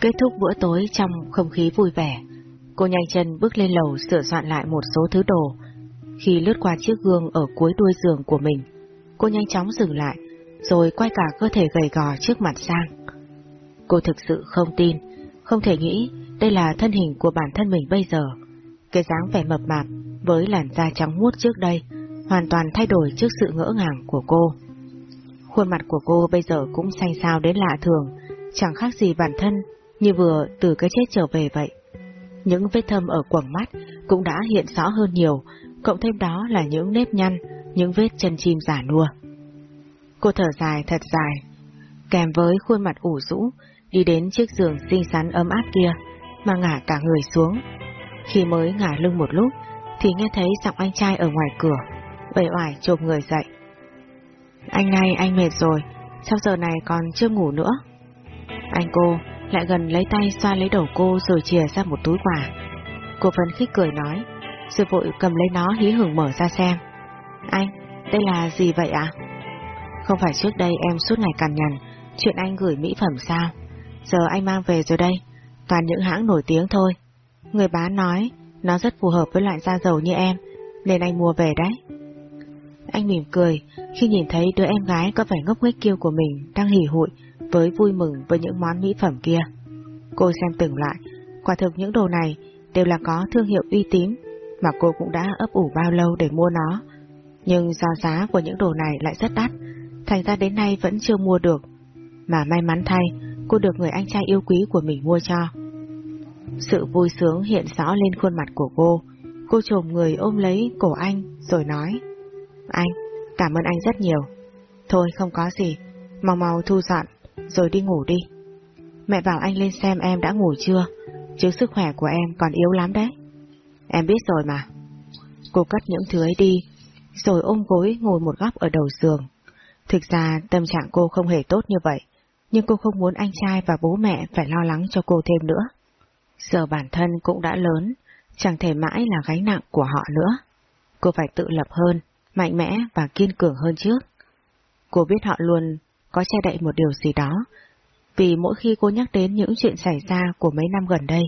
Kết thúc bữa tối trong không khí vui vẻ, cô nhanh chân bước lên lầu sửa soạn lại một số thứ đồ. Khi lướt qua chiếc gương ở cuối đuôi giường của mình, cô nhanh chóng dừng lại, rồi quay cả cơ thể gầy gò trước mặt sang. Cô thực sự không tin, không thể nghĩ đây là thân hình của bản thân mình bây giờ. Cái dáng vẻ mập mạp với làn da trắng muốt trước đây hoàn toàn thay đổi trước sự ngỡ ngàng của cô. Khuôn mặt của cô bây giờ cũng xanh xao đến lạ thường, chẳng khác gì bản thân như vừa từ cái chết trở về vậy. Những vết thâm ở quầng mắt cũng đã hiện rõ hơn nhiều, cộng thêm đó là những nếp nhăn, những vết chân chim giả nua. Cô thở dài thật dài, kèm với khuôn mặt ủ rũ, đi đến chiếc giường xinh xắn ấm áp kia, mà ngả cả người xuống. Khi mới ngả lưng một lúc, thì nghe thấy giọng anh trai ở ngoài cửa, uể oải chộp người dậy. Anh này anh mệt rồi, sao giờ này còn chưa ngủ nữa? Anh cô lại gần lấy tay xoa lấy đầu cô rồi chìa ra một túi quà. Cô phấn khích cười nói, rồi vội cầm lấy nó hí hưởng mở ra xem. Anh, đây là gì vậy ạ? Không phải trước đây em suốt ngày cằn nhằn, chuyện anh gửi mỹ phẩm sao? Giờ anh mang về rồi đây, toàn những hãng nổi tiếng thôi. Người bán nói nó rất phù hợp với loại da dầu như em, nên anh mua về đấy. Anh mỉm cười khi nhìn thấy đứa em gái có vẻ ngốc nghếch kiêu của mình đang hỉ hụi với vui mừng với những món mỹ phẩm kia. Cô xem từng lại, quả thực những đồ này đều là có thương hiệu uy tín mà cô cũng đã ấp ủ bao lâu để mua nó. Nhưng do giá của những đồ này lại rất đắt, thành ra đến nay vẫn chưa mua được. Mà may mắn thay, cô được người anh trai yêu quý của mình mua cho. Sự vui sướng hiện rõ lên khuôn mặt của cô. Cô trồm người ôm lấy cổ anh rồi nói Anh, cảm ơn anh rất nhiều. Thôi không có gì, mau mau thu dọn rồi đi ngủ đi. Mẹ bảo anh lên xem em đã ngủ chưa, chứ sức khỏe của em còn yếu lắm đấy. Em biết rồi mà. Cô cất những thứ ấy đi, rồi ôm gối ngồi một góc ở đầu giường. Thực ra tâm trạng cô không hề tốt như vậy, nhưng cô không muốn anh trai và bố mẹ phải lo lắng cho cô thêm nữa. Giờ bản thân cũng đã lớn, chẳng thể mãi là gánh nặng của họ nữa. Cô phải tự lập hơn, mạnh mẽ và kiên cường hơn trước. Cô biết họ luôn có che đậy một điều gì đó, vì mỗi khi cô nhắc đến những chuyện xảy ra của mấy năm gần đây,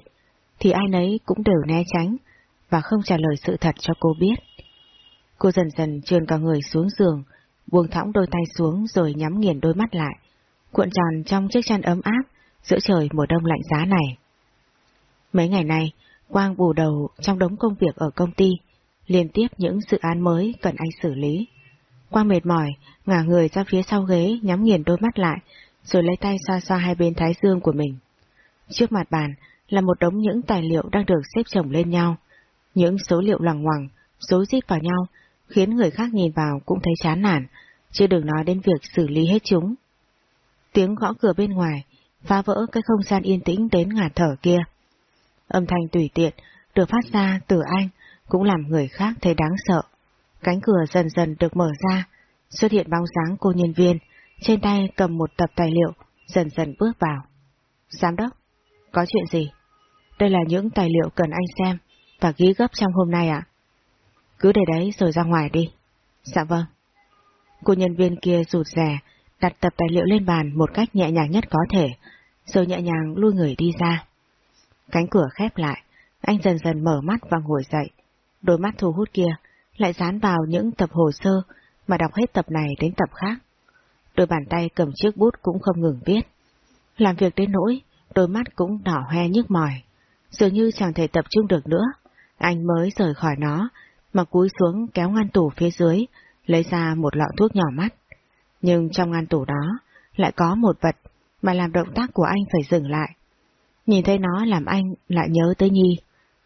thì ai nấy cũng đều né tránh và không trả lời sự thật cho cô biết. Cô dần dần trườn cả người xuống giường, buông thõng đôi tay xuống rồi nhắm nghiền đôi mắt lại, cuộn tròn trong chiếc chăn ấm áp giữa trời mùa đông lạnh giá này. Mấy ngày nay, Quang bù đầu trong đống công việc ở công ty, liên tiếp những dự án mới cần anh xử lý. Quang mệt mỏi, ngả người ra phía sau ghế nhắm nghiền đôi mắt lại, rồi lấy tay xoa xoa hai bên thái dương của mình. Trước mặt bàn là một đống những tài liệu đang được xếp chồng lên nhau. Những số liệu loằng ngoằng, rối rít vào nhau, khiến người khác nhìn vào cũng thấy chán nản, chưa đừng nói đến việc xử lý hết chúng. Tiếng gõ cửa bên ngoài, phá vỡ cái không gian yên tĩnh đến ngạt thở kia. Âm thanh tùy tiện, được phát ra từ anh, cũng làm người khác thấy đáng sợ. Cánh cửa dần dần được mở ra, xuất hiện bóng dáng cô nhân viên, trên tay cầm một tập tài liệu, dần dần bước vào. Giám đốc, có chuyện gì? Đây là những tài liệu cần anh xem và ghi gấp trong hôm nay ạ. Cứ để đấy rồi ra ngoài đi. Dạ vâng. Cô nhân viên kia rụt rè, đặt tập tài liệu lên bàn một cách nhẹ nhàng nhất có thể, rồi nhẹ nhàng lui người đi ra. Cánh cửa khép lại, anh dần dần mở mắt và ngồi dậy. Đôi mắt thu hút kia lại dán vào những tập hồ sơ mà đọc hết tập này đến tập khác. Đôi bàn tay cầm chiếc bút cũng không ngừng viết. Làm việc đến nỗi, đôi mắt cũng đỏ hoe nhức mỏi. Dường như chẳng thể tập trung được nữa, anh mới rời khỏi nó, mà cúi xuống kéo ngăn tủ phía dưới, lấy ra một lọ thuốc nhỏ mắt. Nhưng trong ngăn tủ đó, lại có một vật mà làm động tác của anh phải dừng lại. Nhìn thấy nó làm anh lại nhớ tới Nhi.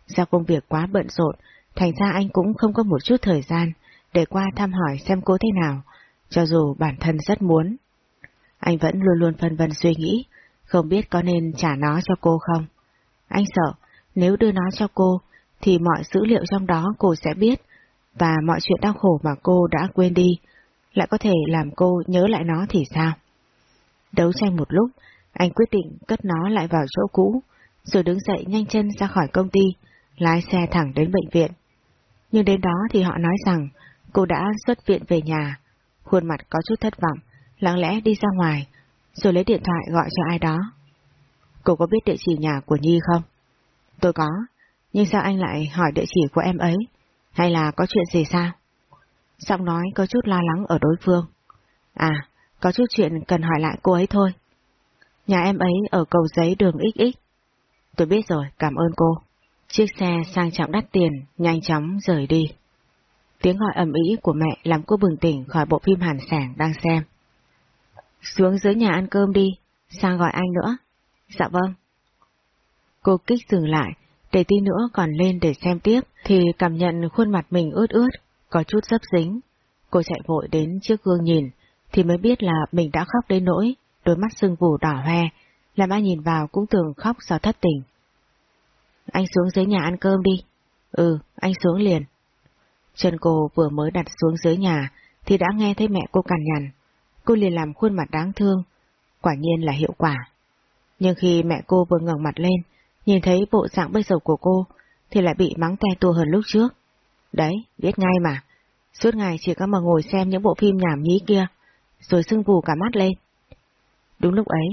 Do công việc quá bận rộn, thành ra anh cũng không có một chút thời gian để qua thăm hỏi xem cô thế nào, cho dù bản thân rất muốn. Anh vẫn luôn luôn phân vân suy nghĩ, không biết có nên trả nó cho cô không. Anh sợ, nếu đưa nó cho cô, thì mọi dữ liệu trong đó cô sẽ biết, và mọi chuyện đau khổ mà cô đã quên đi, lại có thể làm cô nhớ lại nó thì sao? Đấu tranh một lúc, anh quyết định cất nó lại vào chỗ cũ, rồi đứng dậy nhanh chân ra khỏi công ty, lái xe thẳng đến bệnh viện. Nhưng đến đó thì họ nói rằng cô đã xuất viện về nhà, khuôn mặt có chút thất vọng, lặng lẽ đi ra ngoài, rồi lấy điện thoại gọi cho ai đó. Cô có biết địa chỉ nhà của Nhi không? Tôi có, nhưng sao anh lại hỏi địa chỉ của em ấy? Hay là có chuyện gì sao? Giọng nói có chút lo lắng ở đối phương. À, có chút chuyện cần hỏi lại cô ấy thôi. Nhà em ấy ở cầu giấy đường XX. Tôi biết rồi, cảm ơn cô. Chiếc xe sang trọng đắt tiền, nhanh chóng rời đi. Tiếng gọi ầm ĩ của mẹ làm cô bừng tỉnh khỏi bộ phim hàn sảng đang xem. Xuống dưới nhà ăn cơm đi, sang gọi anh nữa. Dạ vâng. Cô kích dừng lại, để tí nữa còn lên để xem tiếp, thì cảm nhận khuôn mặt mình ướt ướt, có chút dấp dính. Cô chạy vội đến trước gương nhìn, thì mới biết là mình đã khóc đến nỗi, đôi mắt sưng vù đỏ hoe, làm ai nhìn vào cũng tưởng khóc do thất tình. Anh xuống dưới nhà ăn cơm đi. Ừ, anh xuống liền. Chân cô vừa mới đặt xuống dưới nhà, thì đã nghe thấy mẹ cô cằn nhằn. Cô liền làm khuôn mặt đáng thương, quả nhiên là hiệu quả. Nhưng khi mẹ cô vừa ngẩng mặt lên, nhìn thấy bộ dạng bây giờ của cô, thì lại bị mắng te tua hơn lúc trước. Đấy, biết ngay mà. Suốt ngày chỉ có mà ngồi xem những bộ phim nhảm nhí kia, rồi sưng vù cả mắt lên. Đúng lúc ấy,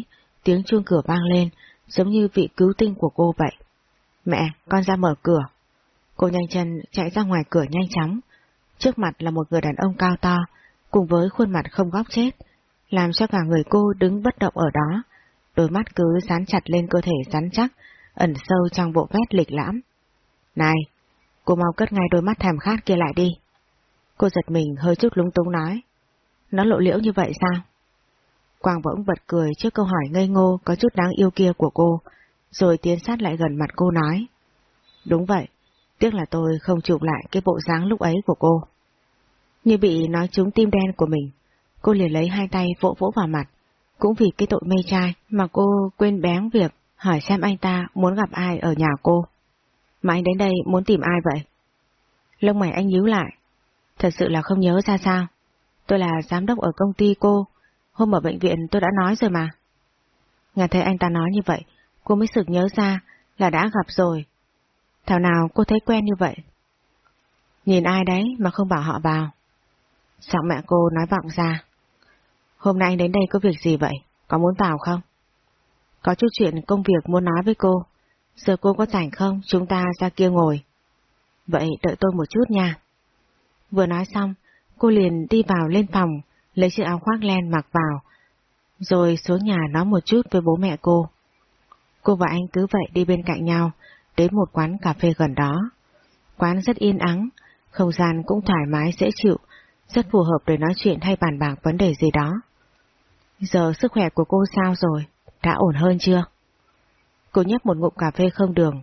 tiếng chuông cửa vang lên, giống như vị cứu tinh của cô vậy. Mẹ, con ra mở cửa. Cô nhanh chân chạy ra ngoài cửa nhanh chóng. Trước mặt là một người đàn ông cao to, cùng với khuôn mặt không góc chết, làm cho cả người cô đứng bất động ở đó. Đôi mắt cứ dán chặt lên cơ thể rắn chắc, ẩn sâu trong bộ vét lịch lãm. Này, cô mau cất ngay đôi mắt thèm khát kia lại đi. Cô giật mình hơi chút lúng túng nói. Nó lộ liễu như vậy sao? Quang bỗng bật cười trước câu hỏi ngây ngô có chút đáng yêu kia của cô, rồi tiến sát lại gần mặt cô nói. Đúng vậy, tiếc là tôi không chụp lại cái bộ dáng lúc ấy của cô. Như bị nói trúng tim đen của mình, cô liền lấy hai tay vỗ vỗ vào mặt, cũng vì cái tội mê trai mà cô quên bén việc hỏi xem anh ta muốn gặp ai ở nhà cô. Mà anh đến đây muốn tìm ai vậy? Lông mày anh nhíu lại. Thật sự là không nhớ ra sao. Tôi là giám đốc ở công ty cô. Hôm ở bệnh viện tôi đã nói rồi mà. Nghe thấy anh ta nói như vậy, cô mới sực nhớ ra là đã gặp rồi. Thảo nào cô thấy quen như vậy? Nhìn ai đấy mà không bảo họ vào. Giọng mẹ cô nói vọng ra. Hôm nay anh đến đây có việc gì vậy? Có muốn vào không? Có chút chuyện công việc muốn nói với cô. Giờ cô có rảnh không? Chúng ta ra kia ngồi. Vậy đợi tôi một chút nha. Vừa nói xong, cô liền đi vào lên phòng, lấy chiếc áo khoác len mặc vào, rồi xuống nhà nói một chút với bố mẹ cô. Cô và anh cứ vậy đi bên cạnh nhau, đến một quán cà phê gần đó. Quán rất yên ắng, không gian cũng thoải mái dễ chịu, rất phù hợp để nói chuyện hay bàn bạc vấn đề gì đó. Giờ sức khỏe của cô sao rồi? Đã ổn hơn chưa? Cô nhấp một ngụm cà phê không đường.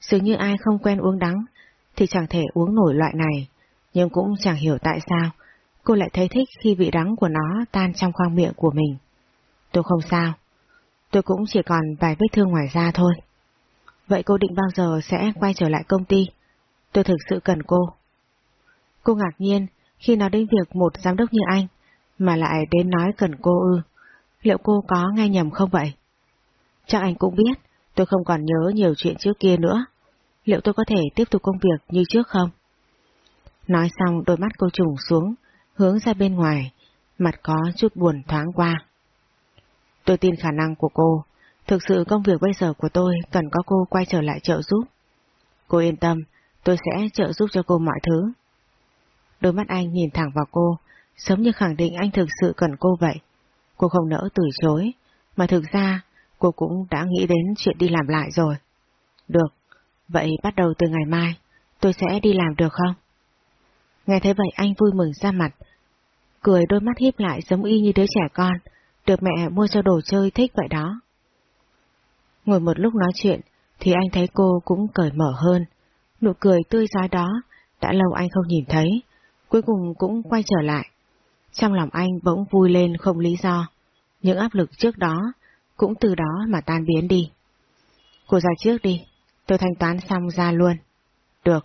Dường như ai không quen uống đắng, thì chẳng thể uống nổi loại này, nhưng cũng chẳng hiểu tại sao cô lại thấy thích khi vị đắng của nó tan trong khoang miệng của mình. Tôi không sao, tôi cũng chỉ còn vài vết thương ngoài da thôi. Vậy cô định bao giờ sẽ quay trở lại công ty? Tôi thực sự cần cô. Cô ngạc nhiên khi nói đến việc một giám đốc như anh, mà lại đến nói cần cô ư. Liệu cô có nghe nhầm không vậy? Chắc anh cũng biết, tôi không còn nhớ nhiều chuyện trước kia nữa. Liệu tôi có thể tiếp tục công việc như trước không? Nói xong đôi mắt cô trùng xuống, hướng ra bên ngoài, mặt có chút buồn thoáng qua. Tôi tin khả năng của cô, thực sự công việc bây giờ của tôi cần có cô quay trở lại trợ giúp. Cô yên tâm, tôi sẽ trợ giúp cho cô mọi thứ. Đôi mắt anh nhìn thẳng vào cô, giống như khẳng định anh thực sự cần cô vậy. Cô không nỡ từ chối, mà thực ra cô cũng đã nghĩ đến chuyện đi làm lại rồi. Được, vậy bắt đầu từ ngày mai, tôi sẽ đi làm được không? Nghe thấy vậy anh vui mừng ra mặt, cười đôi mắt híp lại giống y như đứa trẻ con, được mẹ mua cho đồ chơi thích vậy đó. Ngồi một lúc nói chuyện, thì anh thấy cô cũng cởi mở hơn, nụ cười tươi giói đó, đã lâu anh không nhìn thấy, cuối cùng cũng quay trở lại. Trong lòng anh bỗng vui lên không lý do, những áp lực trước đó cũng từ đó mà tan biến đi. Cô ra trước đi, tôi thanh toán xong ra luôn. Được.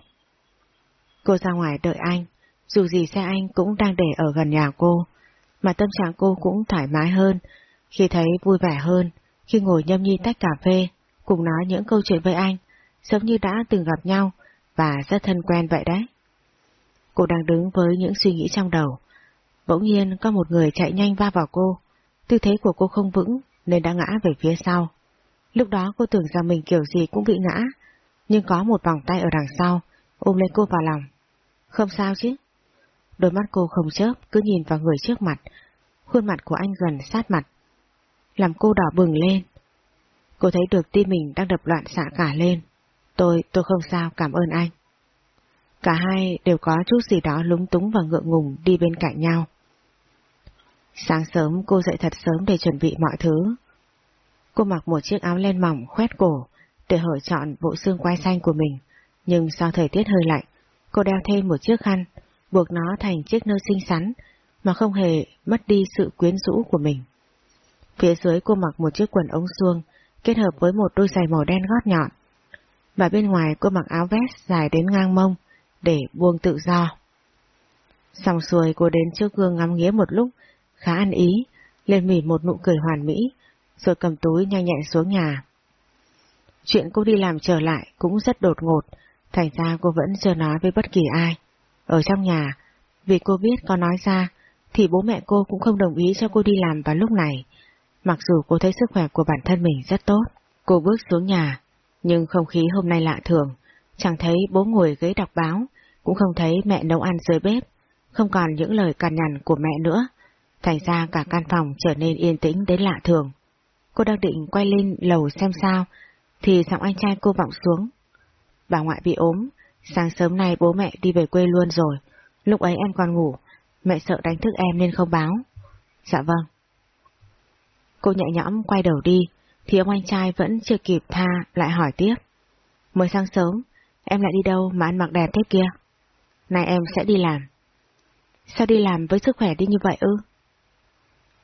Cô ra ngoài đợi anh, dù gì xe anh cũng đang để ở gần nhà cô, mà tâm trạng cô cũng thoải mái hơn, khi thấy vui vẻ hơn, khi ngồi nhâm nhi tách cà phê, cùng nói những câu chuyện với anh, giống như đã từng gặp nhau và rất thân quen vậy đấy. Cô đang đứng với những suy nghĩ trong đầu. Bỗng nhiên có một người chạy nhanh va vào cô, tư thế của cô không vững nên đã ngã về phía sau. Lúc đó cô tưởng rằng mình kiểu gì cũng bị ngã, nhưng có một vòng tay ở đằng sau, ôm lấy cô vào lòng. Không sao chứ? Đôi mắt cô không chớp, cứ nhìn vào người trước mặt. Khuôn mặt của anh gần sát mặt. Làm cô đỏ bừng lên. Cô thấy được tim mình đang đập loạn xạ cả lên. Tôi, tôi không sao, cảm ơn anh. Cả hai đều có chút gì đó lúng túng và ngượng ngùng đi bên cạnh nhau. Sáng sớm cô dậy thật sớm để chuẩn bị mọi thứ. Cô mặc một chiếc áo len mỏng khoét cổ để hở chọn bộ xương quai xanh của mình, nhưng do thời tiết hơi lạnh, cô đeo thêm một chiếc khăn, buộc nó thành chiếc nơ xinh xắn, mà không hề mất đi sự quyến rũ của mình. Phía dưới cô mặc một chiếc quần ống suông, kết hợp với một đôi giày màu đen gót nhọn. Và bên ngoài cô mặc áo vest dài đến ngang mông, để buông tự do. Xong xuôi cô đến trước gương ngắm nghía một lúc, khá ăn ý, lên mỉ một nụ cười hoàn mỹ, rồi cầm túi nhanh nhẹn xuống nhà. Chuyện cô đi làm trở lại cũng rất đột ngột, thành ra cô vẫn chưa nói với bất kỳ ai. Ở trong nhà, vì cô biết có nói ra, thì bố mẹ cô cũng không đồng ý cho cô đi làm vào lúc này. Mặc dù cô thấy sức khỏe của bản thân mình rất tốt, cô bước xuống nhà, nhưng không khí hôm nay lạ thường, chẳng thấy bố ngồi ghế đọc báo, cũng không thấy mẹ nấu ăn dưới bếp, không còn những lời cằn nhằn của mẹ nữa. Thành ra cả căn phòng trở nên yên tĩnh đến lạ thường. Cô đang định quay lên lầu xem sao, thì giọng anh trai cô vọng xuống. Bà ngoại bị ốm, sáng sớm nay bố mẹ đi về quê luôn rồi, lúc ấy em còn ngủ, mẹ sợ đánh thức em nên không báo. Dạ vâng. Cô nhẹ nhõm quay đầu đi, thì ông anh trai vẫn chưa kịp tha lại hỏi tiếp. Mới sáng sớm, em lại đi đâu mà ăn mặc đẹp thế kia? Này em sẽ đi làm. Sao đi làm với sức khỏe đi như vậy ư?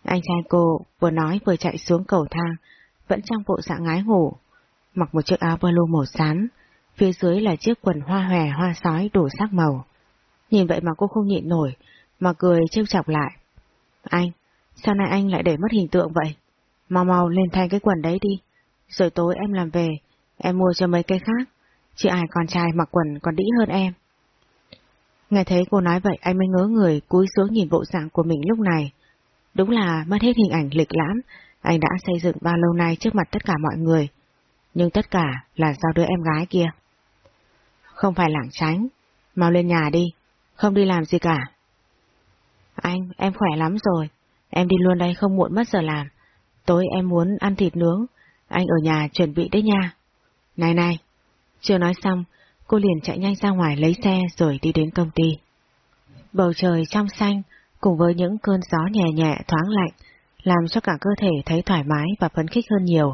Anh trai cô vừa nói vừa chạy xuống cầu thang, vẫn trong bộ dạng ngái ngủ, mặc một chiếc áo blue màu xám, phía dưới là chiếc quần hoa hòe hoa sói đủ sắc màu. Nhìn vậy mà cô không nhịn nổi, mà cười trêu chọc lại. Anh, sao nay anh lại để mất hình tượng vậy? Mau mau lên thay cái quần đấy đi, rồi tối em làm về, em mua cho mấy cái khác, chứ ai con trai mặc quần còn đĩ hơn em. Nghe thấy cô nói vậy anh mới ngớ người cúi xuống nhìn bộ dạng của mình lúc này. Đúng là mất hết hình ảnh lịch lãm anh đã xây dựng bao lâu nay trước mặt tất cả mọi người. Nhưng tất cả là do đứa em gái kia. Không phải lảng tránh, mau lên nhà đi, không đi làm gì cả. Anh, em khỏe lắm rồi, em đi luôn đây không muộn mất giờ làm. Tối em muốn ăn thịt nướng, anh ở nhà chuẩn bị đấy nha. Này này, chưa nói xong, cô liền chạy nhanh ra ngoài lấy xe rồi đi đến công ty. Bầu trời trong xanh, cùng với những cơn gió nhẹ nhẹ thoáng lạnh, làm cho cả cơ thể thấy thoải mái và phấn khích hơn nhiều.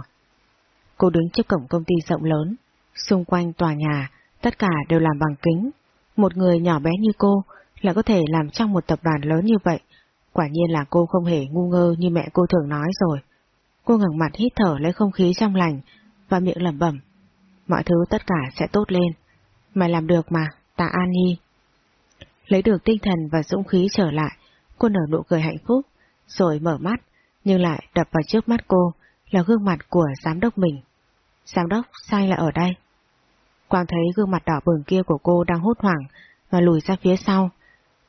Cô đứng trước cổng công ty rộng lớn, xung quanh tòa nhà, tất cả đều làm bằng kính. Một người nhỏ bé như cô lại có thể làm trong một tập đoàn lớn như vậy, quả nhiên là cô không hề ngu ngơ như mẹ cô thường nói rồi. Cô ngẩng mặt hít thở lấy không khí trong lành và miệng lẩm bẩm. Mọi thứ tất cả sẽ tốt lên. Mày làm được mà, tạ An Nhi. Lấy được tinh thần và dũng khí trở lại, cô nở nụ cười hạnh phúc, rồi mở mắt, nhưng lại đập vào trước mắt cô là gương mặt của giám đốc mình. Giám đốc, sai lại ở đây? Quang thấy gương mặt đỏ bừng kia của cô đang hốt hoảng và lùi ra phía sau.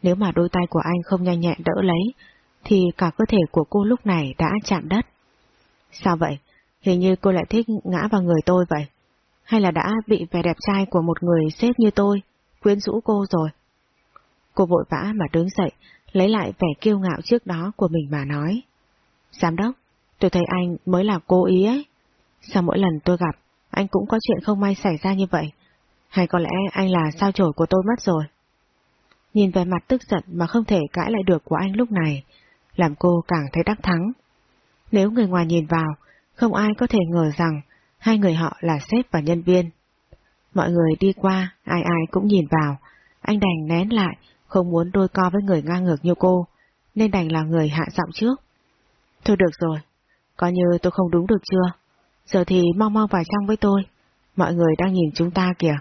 Nếu mà đôi tay của anh không nhanh nhẹn đỡ lấy, thì cả cơ thể của cô lúc này đã chạm đất. Sao vậy? Hình như cô lại thích ngã vào người tôi vậy hay là đã bị vẻ đẹp trai của một người xếp như tôi, quyến rũ cô rồi. Cô vội vã mà đứng dậy, lấy lại vẻ kiêu ngạo trước đó của mình mà nói. Giám đốc, tôi thấy anh mới là cố ý ấy. Sao mỗi lần tôi gặp, anh cũng có chuyện không may xảy ra như vậy? Hay có lẽ anh là sao chổi của tôi mất rồi? Nhìn về mặt tức giận mà không thể cãi lại được của anh lúc này, làm cô càng thấy đắc thắng. Nếu người ngoài nhìn vào, không ai có thể ngờ rằng Hai người họ là sếp và nhân viên. Mọi người đi qua, ai ai cũng nhìn vào. Anh đành nén lại, không muốn đôi co với người ngang ngược như cô, nên đành là người hạ giọng trước. Thôi được rồi, coi như tôi không đúng được chưa? Giờ thì mau mau vào trong với tôi, mọi người đang nhìn chúng ta kìa.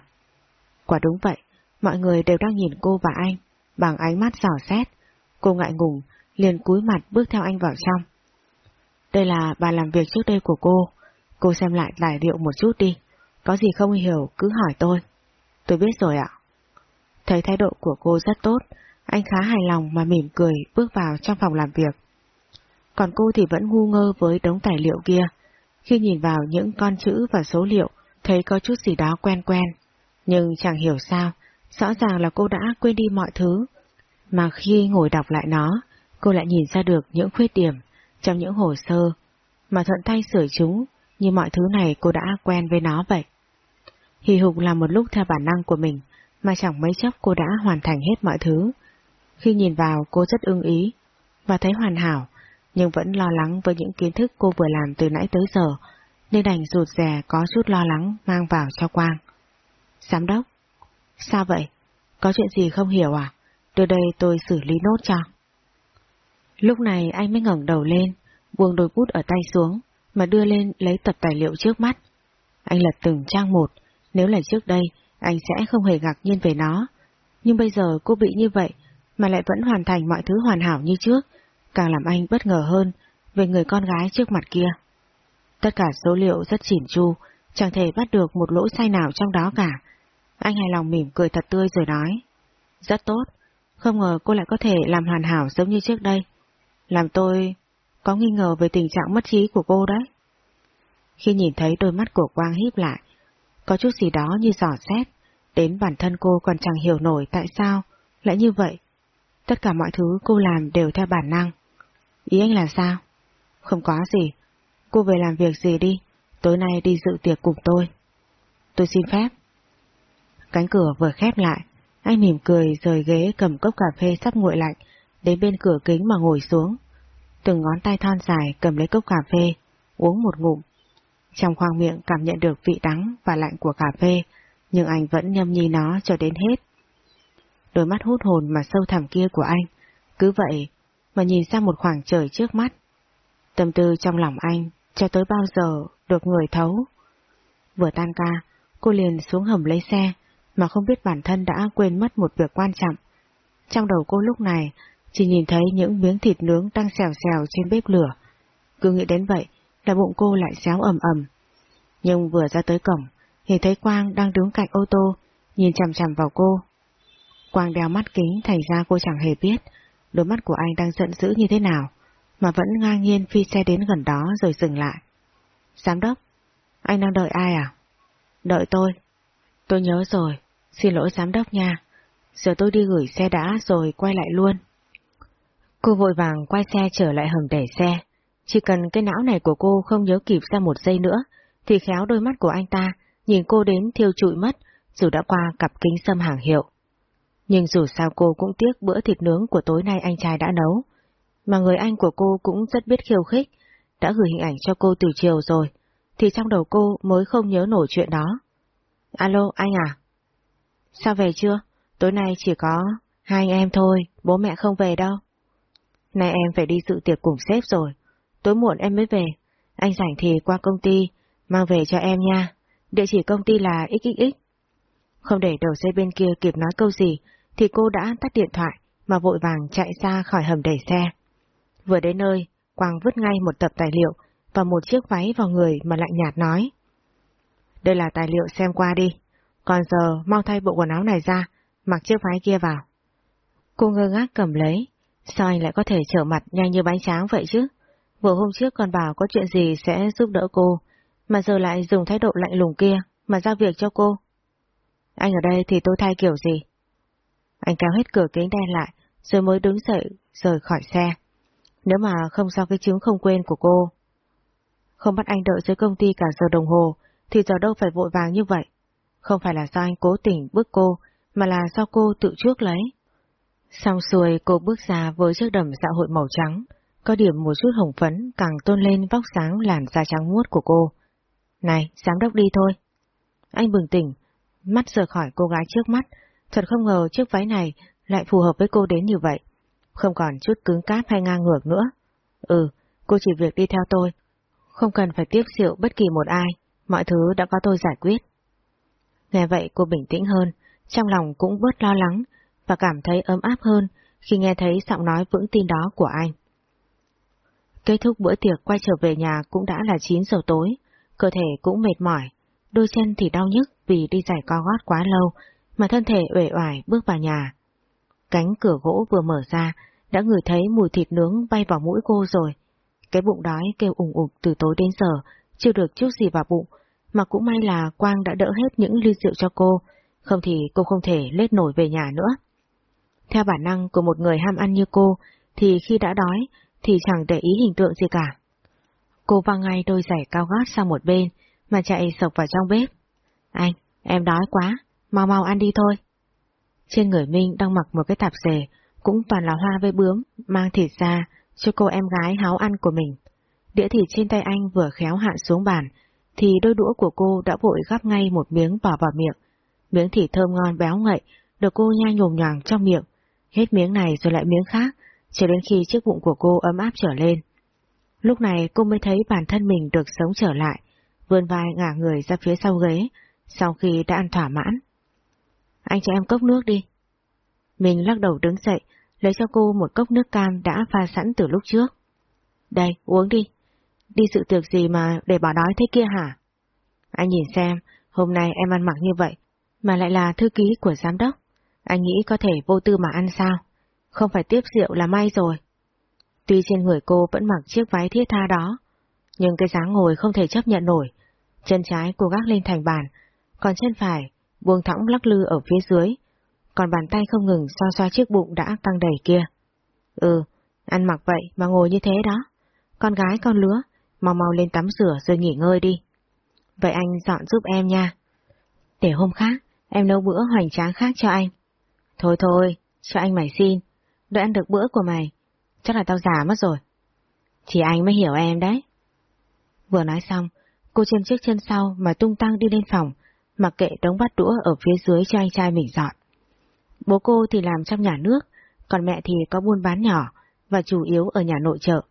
Quả đúng vậy, mọi người đều đang nhìn cô và anh, bằng ánh mắt dò xét. Cô ngại ngùng, liền cúi mặt bước theo anh vào trong. Đây là bà làm việc trước đây của cô, Cô xem lại tài liệu một chút đi, có gì không hiểu cứ hỏi tôi. Tôi biết rồi ạ. Thấy thái độ của cô rất tốt, anh khá hài lòng mà mỉm cười bước vào trong phòng làm việc. Còn cô thì vẫn ngu ngơ với đống tài liệu kia, khi nhìn vào những con chữ và số liệu, thấy có chút gì đó quen quen. Nhưng chẳng hiểu sao, rõ ràng là cô đã quên đi mọi thứ. Mà khi ngồi đọc lại nó, cô lại nhìn ra được những khuyết điểm trong những hồ sơ, mà thuận tay sửa chúng, như mọi thứ này cô đã quen với nó vậy. Hì hục làm một lúc theo bản năng của mình, mà chẳng mấy chốc cô đã hoàn thành hết mọi thứ. Khi nhìn vào cô rất ưng ý, và thấy hoàn hảo, nhưng vẫn lo lắng với những kiến thức cô vừa làm từ nãy tới giờ, nên đành rụt rè có chút lo lắng mang vào cho Quang. Giám đốc, sao vậy? Có chuyện gì không hiểu à? Đưa đây tôi xử lý nốt cho. Lúc này anh mới ngẩng đầu lên, buông đôi bút ở tay xuống, mà đưa lên lấy tập tài liệu trước mắt. Anh lật từng trang một, nếu là trước đây, anh sẽ không hề ngạc nhiên về nó. Nhưng bây giờ cô bị như vậy, mà lại vẫn hoàn thành mọi thứ hoàn hảo như trước, càng làm anh bất ngờ hơn về người con gái trước mặt kia. Tất cả số liệu rất chỉn chu, chẳng thể bắt được một lỗi sai nào trong đó cả. Anh hài lòng mỉm cười thật tươi rồi nói. Rất tốt, không ngờ cô lại có thể làm hoàn hảo giống như trước đây. Làm tôi có nghi ngờ về tình trạng mất trí của cô đấy. Khi nhìn thấy đôi mắt của Quang híp lại, có chút gì đó như giỏ xét, đến bản thân cô còn chẳng hiểu nổi tại sao lại như vậy. Tất cả mọi thứ cô làm đều theo bản năng. Ý anh là sao? Không có gì. Cô về làm việc gì đi, tối nay đi dự tiệc cùng tôi. Tôi xin phép. Cánh cửa vừa khép lại, anh mỉm cười rời ghế cầm cốc cà phê sắp nguội lạnh, đến bên cửa kính mà ngồi xuống. Từng ngón tay thon dài cầm lấy cốc cà phê, uống một ngụm. Trong khoang miệng cảm nhận được vị đắng và lạnh của cà phê, nhưng anh vẫn nhâm nhi nó cho đến hết. Đôi mắt hút hồn mà sâu thẳm kia của anh, cứ vậy mà nhìn sang một khoảng trời trước mắt. Tâm tư trong lòng anh cho tới bao giờ được người thấu. Vừa tan ca, cô liền xuống hầm lấy xe, mà không biết bản thân đã quên mất một việc quan trọng. Trong đầu cô lúc này chỉ nhìn thấy những miếng thịt nướng đang xèo xèo trên bếp lửa. Cứ nghĩ đến vậy là bụng cô lại xéo ầm ầm. Nhưng vừa ra tới cổng, thì thấy Quang đang đứng cạnh ô tô, nhìn chằm chằm vào cô. Quang đeo mắt kính thành ra cô chẳng hề biết đôi mắt của anh đang giận dữ như thế nào, mà vẫn ngang nhiên phi xe đến gần đó rồi dừng lại. Giám đốc, anh đang đợi ai à? Đợi tôi. Tôi nhớ rồi, xin lỗi giám đốc nha. Giờ tôi đi gửi xe đã rồi quay lại luôn. Cô vội vàng quay xe trở lại hầm để xe. Chỉ cần cái não này của cô không nhớ kịp ra một giây nữa, thì khéo đôi mắt của anh ta nhìn cô đến thiêu trụi mất, dù đã qua cặp kính sâm hàng hiệu. Nhưng dù sao cô cũng tiếc bữa thịt nướng của tối nay anh trai đã nấu, mà người anh của cô cũng rất biết khiêu khích, đã gửi hình ảnh cho cô từ chiều rồi, thì trong đầu cô mới không nhớ nổi chuyện đó. Alo, anh à? Sao về chưa? Tối nay chỉ có hai anh em thôi, bố mẹ không về đâu. Nay em phải đi dự tiệc cùng sếp rồi, tối muộn em mới về, anh rảnh thì qua công ty, mang về cho em nha. Địa chỉ công ty là XXX. Không để đầu dây bên kia kịp nói câu gì, thì cô đã tắt điện thoại mà vội vàng chạy ra khỏi hầm đẩy xe. Vừa đến nơi, Quang vứt ngay một tập tài liệu và một chiếc váy vào người mà lạnh nhạt nói. Đây là tài liệu xem qua đi, còn giờ mau thay bộ quần áo này ra, mặc chiếc váy kia vào. Cô ngơ ngác cầm lấy, sao anh lại có thể trở mặt nhanh như bánh tráng vậy chứ? Vừa hôm trước còn bảo có chuyện gì sẽ giúp đỡ cô, mà giờ lại dùng thái độ lạnh lùng kia mà giao việc cho cô. Anh ở đây thì tôi thay kiểu gì? Anh kéo hết cửa kính đen lại, rồi mới đứng dậy, rời khỏi xe. Nếu mà không do cái chứng không quên của cô, không bắt anh đợi dưới công ty cả giờ đồng hồ, thì giờ đâu phải vội vàng như vậy. Không phải là do anh cố tình bước cô, mà là do cô tự trước lấy. Xong xuôi cô bước ra với chiếc đầm xã hội màu trắng, có điểm một chút hồng phấn càng tôn lên vóc sáng làn da trắng muốt của cô. Này, giám đốc đi thôi. Anh bừng tỉnh, mắt rời khỏi cô gái trước mắt, thật không ngờ chiếc váy này lại phù hợp với cô đến như vậy. Không còn chút cứng cáp hay ngang ngược nữa. Ừ, cô chỉ việc đi theo tôi. Không cần phải tiếp xịu bất kỳ một ai, mọi thứ đã có tôi giải quyết. Nghe vậy cô bình tĩnh hơn, trong lòng cũng bớt lo lắng và cảm thấy ấm áp hơn khi nghe thấy giọng nói vững tin đó của anh. Kết thúc bữa tiệc quay trở về nhà cũng đã là 9 giờ tối, cơ thể cũng mệt mỏi, đôi chân thì đau nhức vì đi giải co gót quá lâu, mà thân thể uể oải bước vào nhà. Cánh cửa gỗ vừa mở ra, đã ngửi thấy mùi thịt nướng bay vào mũi cô rồi. Cái bụng đói kêu ủng ục từ tối đến giờ, chưa được chút gì vào bụng, mà cũng may là Quang đã đỡ hết những ly rượu cho cô, không thì cô không thể lết nổi về nhà nữa. Theo bản năng của một người ham ăn như cô, thì khi đã đói, thì chẳng để ý hình tượng gì cả. Cô văng ngay đôi giày cao gót sang một bên, mà chạy sộc vào trong bếp. Anh, em đói quá, mau mau ăn đi thôi. Trên người Minh đang mặc một cái tạp dề, cũng toàn là hoa với bướm, mang thịt ra cho cô em gái háo ăn của mình. Đĩa thịt trên tay anh vừa khéo hạ xuống bàn, thì đôi đũa của cô đã vội gắp ngay một miếng bỏ vào miệng. Miếng thịt thơm ngon béo ngậy, được cô nhai nhồm nhoàng trong miệng. Hết miếng này rồi lại miếng khác, cho đến khi chiếc bụng của cô ấm áp trở lên. Lúc này cô mới thấy bản thân mình được sống trở lại, vươn vai ngả người ra phía sau ghế, sau khi đã ăn thỏa mãn. Anh cho em cốc nước đi. Mình lắc đầu đứng dậy, lấy cho cô một cốc nước cam đã pha sẵn từ lúc trước. Đây, uống đi. Đi sự tiệc gì mà để bỏ đói thế kia hả? Anh nhìn xem, hôm nay em ăn mặc như vậy, mà lại là thư ký của giám đốc. Anh nghĩ có thể vô tư mà ăn sao? Không phải tiếp rượu là may rồi. Tuy trên người cô vẫn mặc chiếc váy thiết tha đó, nhưng cái dáng ngồi không thể chấp nhận nổi. Chân trái cô gác lên thành bàn, còn chân phải buông thõng lắc lư ở phía dưới, còn bàn tay không ngừng xoa xoa chiếc bụng đã căng đầy kia. Ừ, ăn mặc vậy mà ngồi như thế đó. Con gái con lứa, mau mau lên tắm rửa rồi nghỉ ngơi đi. Vậy anh dọn giúp em nha. Để hôm khác, em nấu bữa hoành tráng khác cho anh. Thôi thôi, cho anh mày xin, đợi ăn được bữa của mày, chắc là tao già mất rồi. Chỉ anh mới hiểu em đấy. Vừa nói xong, cô chân trước chân sau mà tung tăng đi lên phòng, mặc kệ đống bát đũa ở phía dưới cho anh trai mình dọn. Bố cô thì làm trong nhà nước, còn mẹ thì có buôn bán nhỏ và chủ yếu ở nhà nội trợ.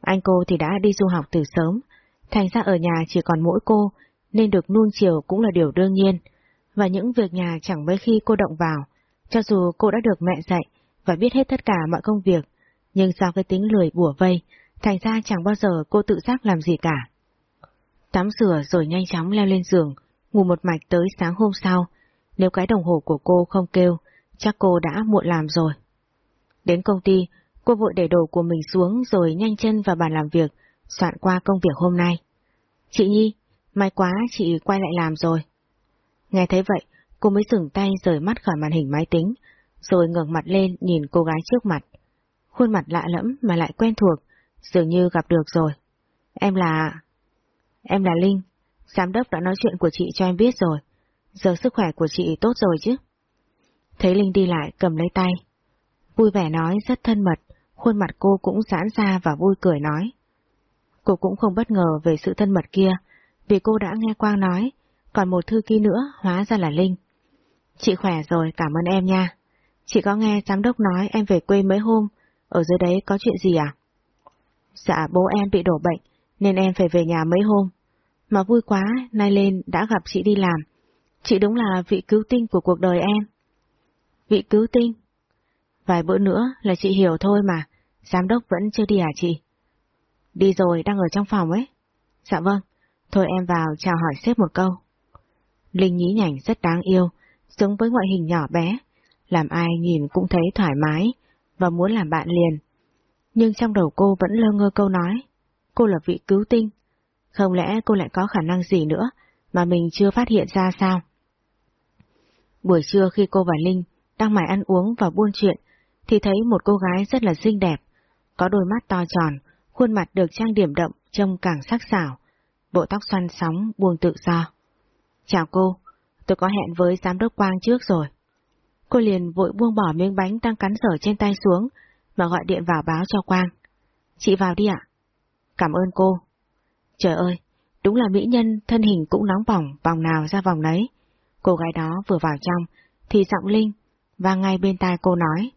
Anh cô thì đã đi du học từ sớm, thành ra ở nhà chỉ còn mỗi cô, nên được nuông chiều cũng là điều đương nhiên, và những việc nhà chẳng mấy khi cô động vào, cho dù cô đã được mẹ dạy và biết hết tất cả mọi công việc, nhưng do cái tính lười bùa vây, thành ra chẳng bao giờ cô tự giác làm gì cả. Tắm rửa rồi nhanh chóng leo lên giường, ngủ một mạch tới sáng hôm sau, nếu cái đồng hồ của cô không kêu, chắc cô đã muộn làm rồi. Đến công ty, cô vội để đồ của mình xuống rồi nhanh chân vào bàn làm việc, soạn qua công việc hôm nay. Chị Nhi, may quá chị quay lại làm rồi. Nghe thấy vậy, cô mới dừng tay rời mắt khỏi màn hình máy tính, rồi ngẩng mặt lên nhìn cô gái trước mặt. Khuôn mặt lạ lẫm mà lại quen thuộc, dường như gặp được rồi. Em là... Em là Linh, giám đốc đã nói chuyện của chị cho em biết rồi. Giờ sức khỏe của chị tốt rồi chứ? Thấy Linh đi lại cầm lấy tay. Vui vẻ nói rất thân mật, khuôn mặt cô cũng giãn ra và vui cười nói. Cô cũng không bất ngờ về sự thân mật kia, vì cô đã nghe Quang nói, còn một thư ký nữa hóa ra là Linh. Chị khỏe rồi, cảm ơn em nha. Chị có nghe giám đốc nói em về quê mấy hôm, ở dưới đấy có chuyện gì à? Dạ bố em bị đổ bệnh, nên em phải về nhà mấy hôm. Mà vui quá, nay lên đã gặp chị đi làm. Chị đúng là vị cứu tinh của cuộc đời em. Vị cứu tinh? Vài bữa nữa là chị hiểu thôi mà, giám đốc vẫn chưa đi à chị? Đi rồi, đang ở trong phòng ấy. Dạ vâng, thôi em vào chào hỏi sếp một câu. Linh nhí nhảnh rất đáng yêu, giống với ngoại hình nhỏ bé, làm ai nhìn cũng thấy thoải mái và muốn làm bạn liền. Nhưng trong đầu cô vẫn lơ ngơ câu nói, cô là vị cứu tinh. Không lẽ cô lại có khả năng gì nữa mà mình chưa phát hiện ra sao? Buổi trưa khi cô và Linh đang mải ăn uống và buôn chuyện, thì thấy một cô gái rất là xinh đẹp, có đôi mắt to tròn, khuôn mặt được trang điểm đậm, trông càng sắc sảo, bộ tóc xoăn sóng, buông tự do. Chào cô, tôi có hẹn với giám đốc Quang trước rồi. Cô liền vội buông bỏ miếng bánh đang cắn sở trên tay xuống, mà gọi điện vào báo cho Quang. Chị vào đi ạ. Cảm ơn cô. Trời ơi, đúng là mỹ nhân, thân hình cũng nóng bỏng, vòng nào ra vòng nấy. Cô gái đó vừa vào trong, thì giọng Linh, và ngay bên tai cô nói.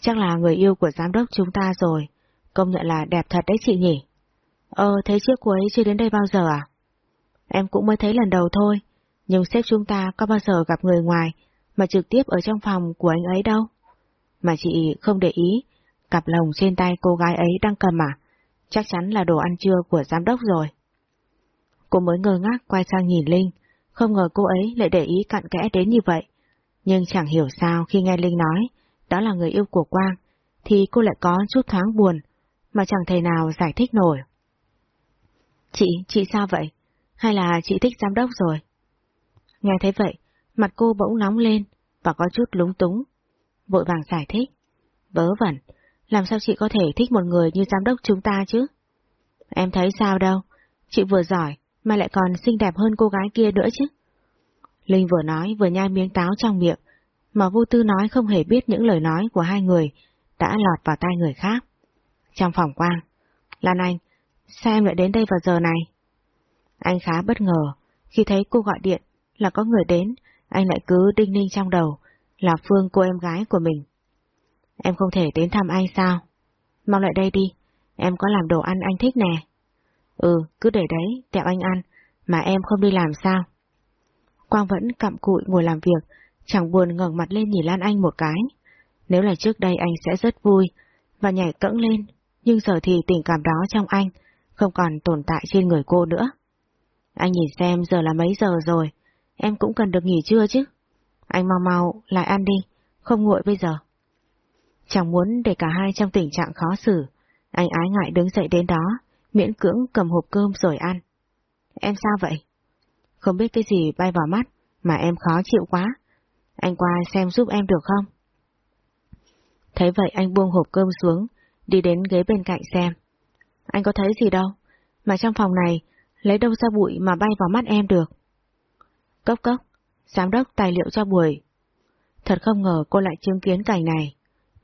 Chắc là người yêu của giám đốc chúng ta rồi, công nhận là đẹp thật đấy chị nhỉ. Ờ, thấy chiếc cô ấy chưa đến đây bao giờ à? Em cũng mới thấy lần đầu thôi, nhưng sếp chúng ta có bao giờ gặp người ngoài mà trực tiếp ở trong phòng của anh ấy đâu. Mà chị không để ý, cặp lồng trên tay cô gái ấy đang cầm à? Chắc chắn là đồ ăn trưa của giám đốc rồi. Cô mới ngơ ngác quay sang nhìn Linh, không ngờ cô ấy lại để ý cặn kẽ đến như vậy. Nhưng chẳng hiểu sao khi nghe Linh nói, đó là người yêu của Quang, thì cô lại có chút thoáng buồn, mà chẳng thể nào giải thích nổi. Chị, chị sao vậy? Hay là chị thích giám đốc rồi? Nghe thấy vậy, mặt cô bỗng nóng lên và có chút lúng túng. Vội vàng giải thích. Vớ vẩn, làm sao chị có thể thích một người như giám đốc chúng ta chứ? Em thấy sao đâu, chị vừa giỏi mà lại còn xinh đẹp hơn cô gái kia nữa chứ. Linh vừa nói vừa nhai miếng táo trong miệng, mà vô tư nói không hề biết những lời nói của hai người đã lọt vào tai người khác. Trong phòng quang, Lan Anh, sao em lại đến đây vào giờ này? Anh khá bất ngờ, khi thấy cô gọi điện là có người đến, anh lại cứ đinh ninh trong đầu, là Phương cô em gái của mình. Em không thể đến thăm anh sao? Mau lại đây đi, em có làm đồ ăn anh thích nè. Ừ, cứ để đấy, tẹo anh ăn, mà em không đi làm sao? Quang vẫn cặm cụi ngồi làm việc, chẳng buồn ngẩng mặt lên nhìn Lan Anh một cái. Nếu là trước đây anh sẽ rất vui, và nhảy cẫng lên, nhưng giờ thì tình cảm đó trong anh không còn tồn tại trên người cô nữa. Anh nhìn xem giờ là mấy giờ rồi, em cũng cần được nghỉ trưa chứ. Anh mau mau, lại ăn đi, không nguội bây giờ. Chẳng muốn để cả hai trong tình trạng khó xử, anh ái ngại đứng dậy đến đó, miễn cưỡng cầm hộp cơm rồi ăn. Em sao vậy? Không biết cái gì bay vào mắt, mà em khó chịu quá. Anh qua xem giúp em được không? Thấy vậy anh buông hộp cơm xuống, đi đến ghế bên cạnh xem. Anh có thấy gì đâu, mà trong phòng này, lấy đâu ra bụi mà bay vào mắt em được. Cốc cốc, giám đốc tài liệu cho buổi. Thật không ngờ cô lại chứng kiến cảnh này.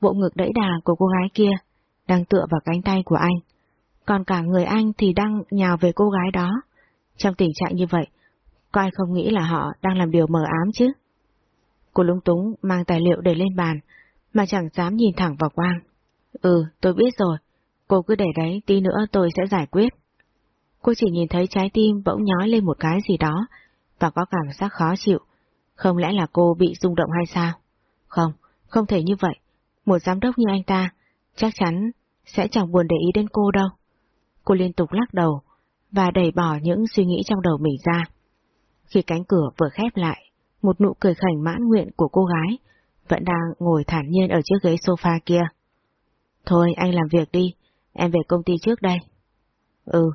Bộ ngực đẫy đà của cô gái kia đang tựa vào cánh tay của anh. Còn cả người anh thì đang nhào về cô gái đó. Trong tình trạng như vậy, có ai không nghĩ là họ đang làm điều mờ ám chứ? Cô lung túng mang tài liệu để lên bàn, mà chẳng dám nhìn thẳng vào Quang. Ừ, tôi biết rồi, cô cứ để đấy, tí nữa tôi sẽ giải quyết. Cô chỉ nhìn thấy trái tim bỗng nhói lên một cái gì đó, và có cảm giác khó chịu. Không lẽ là cô bị rung động hay sao? Không, không thể như vậy. Một giám đốc như anh ta, chắc chắn sẽ chẳng buồn để ý đến cô đâu. Cô liên tục lắc đầu, và đẩy bỏ những suy nghĩ trong đầu mình ra. Khi cánh cửa vừa khép lại, một nụ cười khảnh mãn nguyện của cô gái vẫn đang ngồi thản nhiên ở chiếc ghế sofa kia. Thôi anh làm việc đi, em về công ty trước đây. Ừ.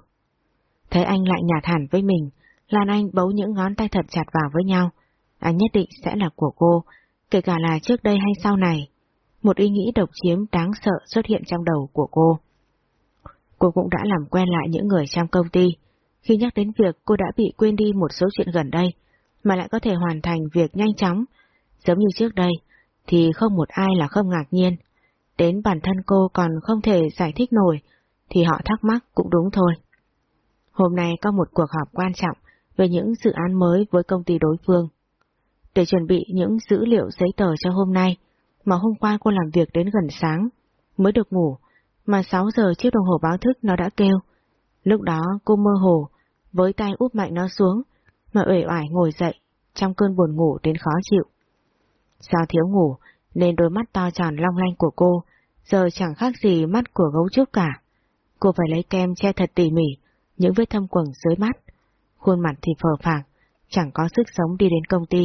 Thấy anh lại nhạt hẳn với mình, Lan Anh bấu những ngón tay thật chặt vào với nhau. Anh nhất định sẽ là của cô, kể cả là trước đây hay sau này. Một ý nghĩ độc chiếm đáng sợ xuất hiện trong đầu của cô. Cô cũng đã làm quen lại những người trong công ty. Khi nhắc đến việc cô đã bị quên đi một số chuyện gần đây, mà lại có thể hoàn thành việc nhanh chóng, giống như trước đây, thì không một ai là không ngạc nhiên. Đến bản thân cô còn không thể giải thích nổi, thì họ thắc mắc cũng đúng thôi. Hôm nay có một cuộc họp quan trọng về những dự án mới với công ty đối phương. Để chuẩn bị những dữ liệu giấy tờ cho hôm nay, mà hôm qua cô làm việc đến gần sáng, mới được ngủ, mà 6 giờ chiếc đồng hồ báo thức nó đã kêu. Lúc đó cô mơ hồ, với tay úp mạnh nó xuống, mà uể oải ngồi dậy, trong cơn buồn ngủ đến khó chịu. Sao thiếu ngủ, nên đôi mắt to tròn long lanh của cô, giờ chẳng khác gì mắt của gấu trúc cả. Cô phải lấy kem che thật tỉ mỉ, những vết thâm quầng dưới mắt, khuôn mặt thì phờ phạc, chẳng có sức sống đi đến công ty.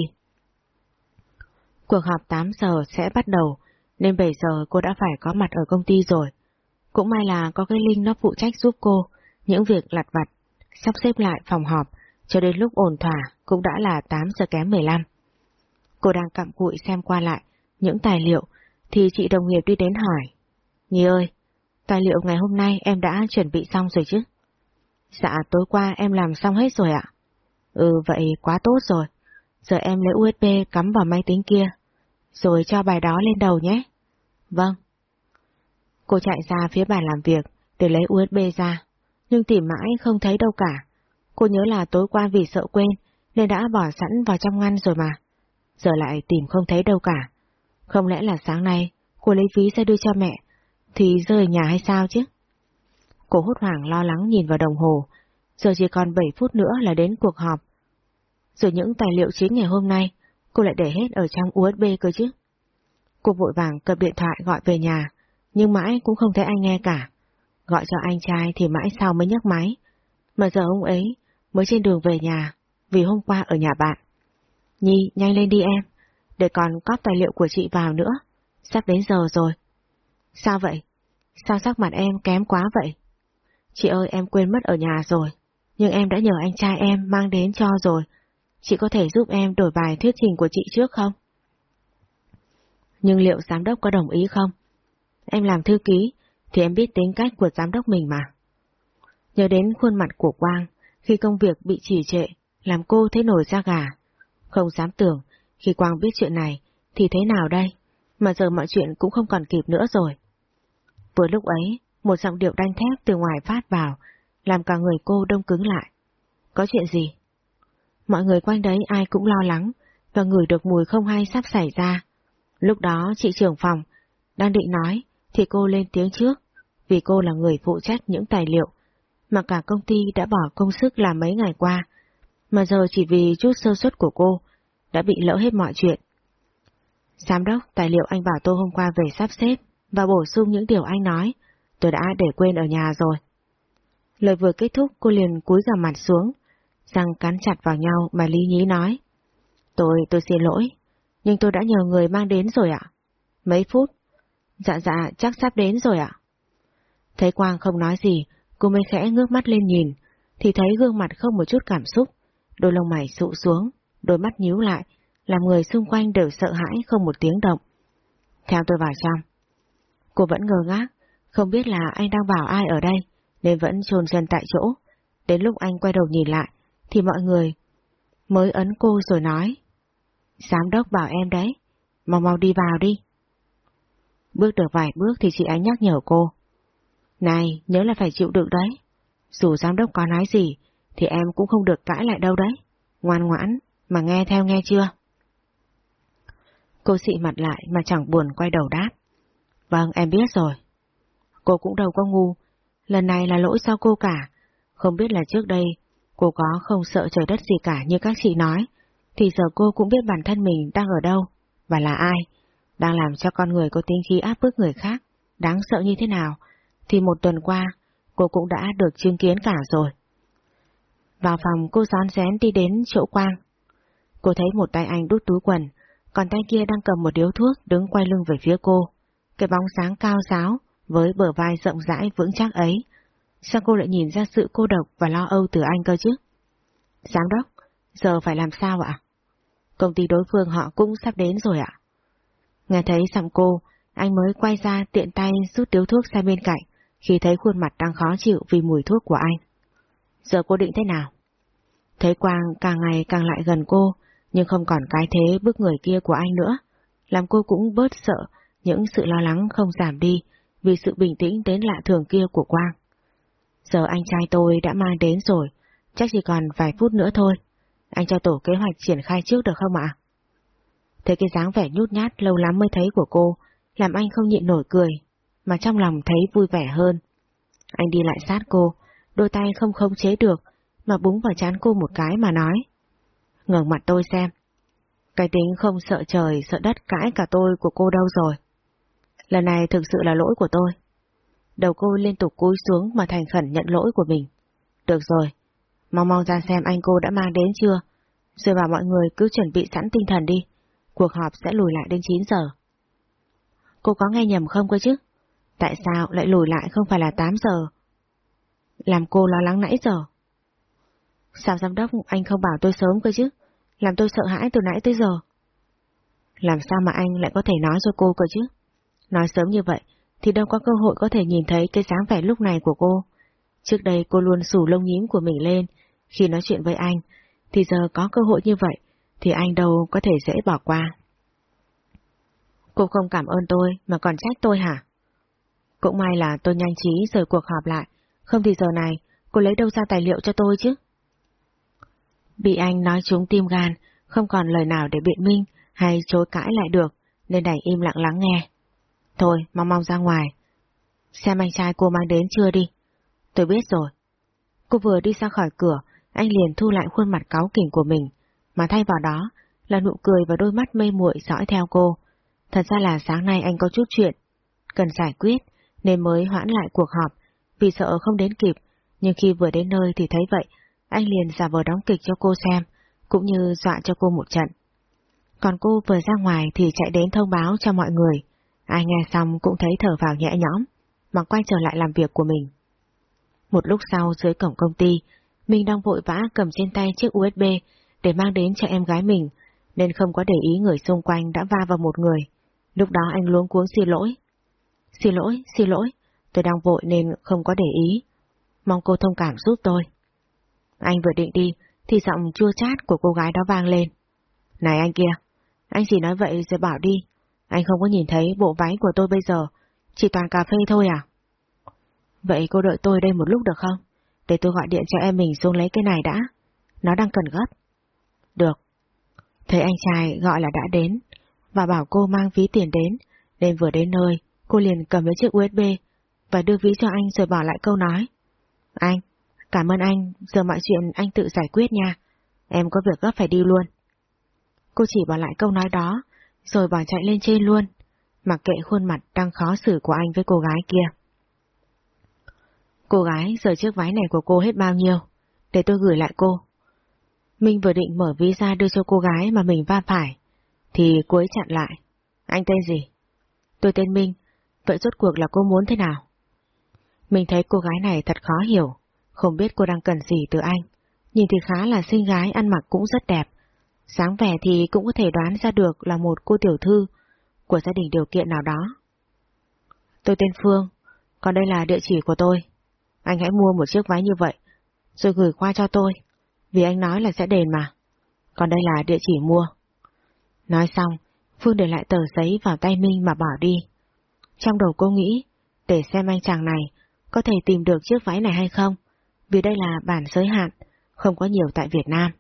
Cuộc họp 8 giờ sẽ bắt đầu, nên 7 giờ cô đã phải có mặt ở công ty rồi. Cũng may là có cái Linh nó phụ trách giúp cô những việc lặt vặt, sắp xếp lại phòng họp, cho đến lúc ổn thỏa cũng đã là 8 giờ kém 15. Cô đang cặm cụi xem qua lại những tài liệu, thì chị đồng nghiệp đi đến hỏi. Nhi ơi, tài liệu ngày hôm nay em đã chuẩn bị xong rồi chứ? Dạ, tối qua em làm xong hết rồi ạ. Ừ, vậy quá tốt rồi. Giờ em lấy USB cắm vào máy tính kia, rồi cho bài đó lên đầu nhé. Vâng. Cô chạy ra phía bàn làm việc để lấy USB ra, nhưng tìm mãi không thấy đâu cả. Cô nhớ là tối qua vì sợ quên nên đã bỏ sẵn vào trong ngăn rồi mà. Giờ lại tìm không thấy đâu cả. Không lẽ là sáng nay cô lấy ví ra đưa cho mẹ, thì rơi nhà hay sao chứ? Cô hốt hoảng lo lắng nhìn vào đồng hồ, giờ chỉ còn 7 phút nữa là đến cuộc họp. Rồi những tài liệu chính ngày hôm nay, cô lại để hết ở trong USB cơ chứ. Cô vội vàng cầm điện thoại gọi về nhà, nhưng mãi cũng không thấy anh nghe cả. Gọi cho anh trai thì mãi sau mới nhấc máy, mà giờ ông ấy mới trên đường về nhà, vì hôm qua ở nhà bạn. Nhi, nhanh lên đi em, để còn cóp tài liệu của chị vào nữa, sắp đến giờ rồi. Sao vậy? Sao sắc mặt em kém quá vậy? Chị ơi em quên mất ở nhà rồi. nhưng em đã nhờ anh trai em mang đến cho rồi. Chị có thể giúp em đổi bài thuyết trình của chị trước không? Nhưng liệu giám đốc có đồng ý không? Em làm thư ký thì em biết tính cách của giám đốc mình mà. Nhớ đến khuôn mặt của Quang khi công việc bị trì trệ, làm cô thấy nổi da gà. Không dám tưởng khi Quang biết chuyện này thì thế nào đây, mà giờ mọi chuyện cũng không còn kịp nữa rồi. Vừa lúc ấy, một giọng điệu đanh thép từ ngoài phát vào, làm cả người cô đông cứng lại. Có chuyện gì? Mọi người quanh đấy ai cũng lo lắng, và ngửi được mùi không hay sắp xảy ra. Lúc đó chị trưởng phòng đang định nói, thì cô lên tiếng trước, vì cô là người phụ trách những tài liệu mà cả công ty đã bỏ công sức làm mấy ngày qua, mà giờ chỉ vì chút sơ suất của cô đã bị lỡ hết mọi chuyện. Giám đốc, tài liệu anh bảo tôi hôm qua về sắp xếp và bổ sung những điều anh nói, tôi đã để quên ở nhà rồi. Lời vừa kết thúc cô liền cúi gằm mặt xuống, răng cắn chặt vào nhau mà lý nhí nói. Tôi, tôi xin lỗi, nhưng tôi đã nhờ người mang đến rồi ạ. Mấy phút? Dạ dạ, chắc sắp đến rồi ạ. Thấy Quang không nói gì, cô mới khẽ ngước mắt lên nhìn, thì thấy gương mặt không một chút cảm xúc, đôi lông mày sụ xuống, đôi mắt nhíu lại, làm người xung quanh đều sợ hãi không một tiếng động. Theo tôi vào trong. Cô vẫn ngơ ngác, không biết là anh đang bảo ai ở đây, nên vẫn chôn chân tại chỗ. Đến lúc anh quay đầu nhìn lại, thì mọi người mới ấn cô rồi nói. Giám đốc bảo em đấy, mau mau đi vào đi. Bước được vài bước thì chị ấy nhắc nhở cô. Này, nhớ là phải chịu đựng đấy. Dù giám đốc có nói gì, thì em cũng không được cãi lại đâu đấy. Ngoan ngoãn, mà nghe theo nghe chưa? Cô xị mặt lại mà chẳng buồn quay đầu đáp. Vâng, em biết rồi. Cô cũng đâu có ngu. Lần này là lỗi do cô cả. Không biết là trước đây cô có không sợ trời đất gì cả như các chị nói, thì giờ cô cũng biết bản thân mình đang ở đâu, và là ai, đang làm cho con người có tính khí áp bức người khác, đáng sợ như thế nào, thì một tuần qua cô cũng đã được chứng kiến cả rồi. Vào phòng cô rón rén đi đến chỗ Quang. Cô thấy một tay anh đút túi quần, còn tay kia đang cầm một điếu thuốc đứng quay lưng về phía cô. Cái bóng sáng cao giáo với bờ vai rộng rãi vững chắc ấy. Sao cô lại nhìn ra sự cô độc và lo âu từ anh cơ chứ? Giám đốc, giờ phải làm sao ạ? Công ty đối phương họ cũng sắp đến rồi ạ. Nghe thấy giọng cô, anh mới quay ra tiện tay rút điếu thuốc sang bên cạnh, khi thấy khuôn mặt đang khó chịu vì mùi thuốc của anh. Giờ cô định thế nào? Thấy Quang càng ngày càng lại gần cô, nhưng không còn cái thế bước người kia của anh nữa, làm cô cũng bớt sợ những sự lo lắng không giảm đi vì sự bình tĩnh đến lạ thường kia của Quang. Giờ anh trai tôi đã mang đến rồi, chắc chỉ còn vài phút nữa thôi. Anh cho tổ kế hoạch triển khai trước được không ạ? Thấy cái dáng vẻ nhút nhát lâu lắm mới thấy của cô, làm anh không nhịn nổi cười, mà trong lòng thấy vui vẻ hơn. Anh đi lại sát cô, đôi tay không khống chế được, mà búng vào chán cô một cái mà nói. ngẩng mặt tôi xem. Cái tính không sợ trời, sợ đất cãi cả tôi của cô đâu rồi. Lần này thực sự là lỗi của tôi. Đầu cô liên tục cúi xuống mà thành khẩn nhận lỗi của mình. Được rồi, mau mau ra xem anh cô đã mang đến chưa, rồi bảo mọi người cứ chuẩn bị sẵn tinh thần đi, cuộc họp sẽ lùi lại đến 9 giờ. Cô có nghe nhầm không cơ chứ? Tại sao lại lùi lại không phải là 8 giờ? Làm cô lo lắng nãy giờ. Sao giám đốc anh không bảo tôi sớm cơ chứ? Làm tôi sợ hãi từ nãy tới giờ. Làm sao mà anh lại có thể nói cho cô cơ chứ? Nói sớm như vậy thì đâu có cơ hội có thể nhìn thấy cái dáng vẻ lúc này của cô. Trước đây cô luôn sủ lông nhím của mình lên khi nói chuyện với anh, thì giờ có cơ hội như vậy thì anh đâu có thể dễ bỏ qua. Cô không cảm ơn tôi mà còn trách tôi hả? Cũng may là tôi nhanh trí rời cuộc họp lại, không thì giờ này cô lấy đâu ra tài liệu cho tôi chứ? Bị anh nói trúng tim gan, không còn lời nào để biện minh hay chối cãi lại được, nên đành im lặng lắng nghe. Thôi, mau mau ra ngoài. Xem anh trai cô mang đến chưa đi. Tôi biết rồi. Cô vừa đi ra khỏi cửa, anh liền thu lại khuôn mặt cáu kỉnh của mình, mà thay vào đó là nụ cười và đôi mắt mê muội dõi theo cô. Thật ra là sáng nay anh có chút chuyện, cần giải quyết, nên mới hoãn lại cuộc họp, vì sợ không đến kịp, nhưng khi vừa đến nơi thì thấy vậy, anh liền giả vờ đóng kịch cho cô xem, cũng như dọa cho cô một trận. Còn cô vừa ra ngoài thì chạy đến thông báo cho mọi người, ai nghe xong cũng thấy thở vào nhẹ nhõm, mà quay trở lại làm việc của mình. Một lúc sau dưới cổng công ty, Minh đang vội vã cầm trên tay chiếc USB để mang đến cho em gái mình, nên không có để ý người xung quanh đã va vào một người. Lúc đó anh luống cuống xin lỗi. Xin lỗi, xin lỗi, tôi đang vội nên không có để ý. Mong cô thông cảm giúp tôi. Anh vừa định đi, thì giọng chua chát của cô gái đó vang lên. Này anh kia, anh chỉ nói vậy rồi bảo đi. Anh không có nhìn thấy bộ váy của tôi bây giờ, chỉ toàn cà phê thôi à? Vậy cô đợi tôi đây một lúc được không? Để tôi gọi điện cho em mình xuống lấy cái này đã. Nó đang cần gấp. Được. Thấy anh trai gọi là đã đến, và bảo cô mang ví tiền đến, nên vừa đến nơi, cô liền cầm lấy chiếc USB và đưa ví cho anh rồi bỏ lại câu nói. Anh, cảm ơn anh, giờ mọi chuyện anh tự giải quyết nha. Em có việc gấp phải đi luôn. Cô chỉ bỏ lại câu nói đó, rồi bỏ chạy lên trên luôn, mặc kệ khuôn mặt đang khó xử của anh với cô gái kia. Cô gái, giờ chiếc váy này của cô hết bao nhiêu? Để tôi gửi lại cô. Minh vừa định mở ví ra đưa cho cô gái mà mình va phải, thì cô ấy chặn lại. Anh tên gì? Tôi tên Minh, vậy rốt cuộc là cô muốn thế nào? Mình thấy cô gái này thật khó hiểu, không biết cô đang cần gì từ anh. Nhìn thì khá là xinh gái, ăn mặc cũng rất đẹp. Sáng vẻ thì cũng có thể đoán ra được là một cô tiểu thư của gia đình điều kiện nào đó. Tôi tên Phương, còn đây là địa chỉ của tôi. Anh hãy mua một chiếc váy như vậy, rồi gửi qua cho tôi, vì anh nói là sẽ đền mà. Còn đây là địa chỉ mua. Nói xong, Phương để lại tờ giấy vào tay Minh mà bỏ đi. Trong đầu cô nghĩ, để xem anh chàng này có thể tìm được chiếc váy này hay không, vì đây là bản giới hạn, không có nhiều tại Việt Nam.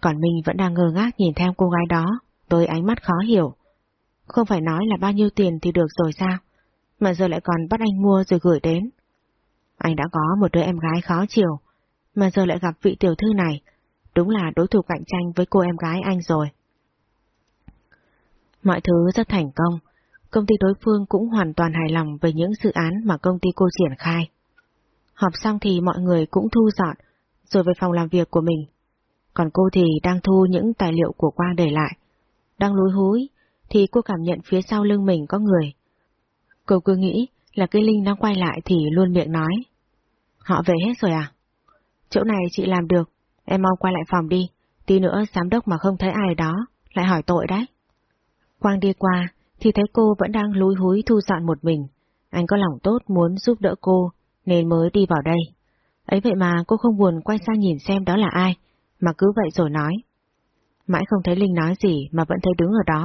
Còn mình vẫn đang ngơ ngác nhìn theo cô gái đó, với ánh mắt khó hiểu. Không phải nói là bao nhiêu tiền thì được rồi sao, mà giờ lại còn bắt anh mua rồi gửi đến. Anh đã có một đứa em gái khó chiều, mà giờ lại gặp vị tiểu thư này, đúng là đối thủ cạnh tranh với cô em gái anh rồi. Mọi thứ rất thành công, công ty đối phương cũng hoàn toàn hài lòng về những dự án mà công ty cô triển khai. Họp xong thì mọi người cũng thu dọn, rồi về phòng làm việc của mình. Còn cô thì đang thu những tài liệu của Quang để lại. Đang lúi húi, thì cô cảm nhận phía sau lưng mình có người. Cô cứ nghĩ là cái Linh đang quay lại thì luôn miệng nói. Họ về hết rồi à? Chỗ này chị làm được, em mau quay lại phòng đi, tí nữa giám đốc mà không thấy ai đó, lại hỏi tội đấy. Quang đi qua, thì thấy cô vẫn đang lúi húi thu dọn một mình. Anh có lòng tốt muốn giúp đỡ cô, nên mới đi vào đây. Ấy vậy mà cô không buồn quay sang nhìn xem đó là ai, mà cứ vậy rồi nói. Mãi không thấy Linh nói gì mà vẫn thấy đứng ở đó,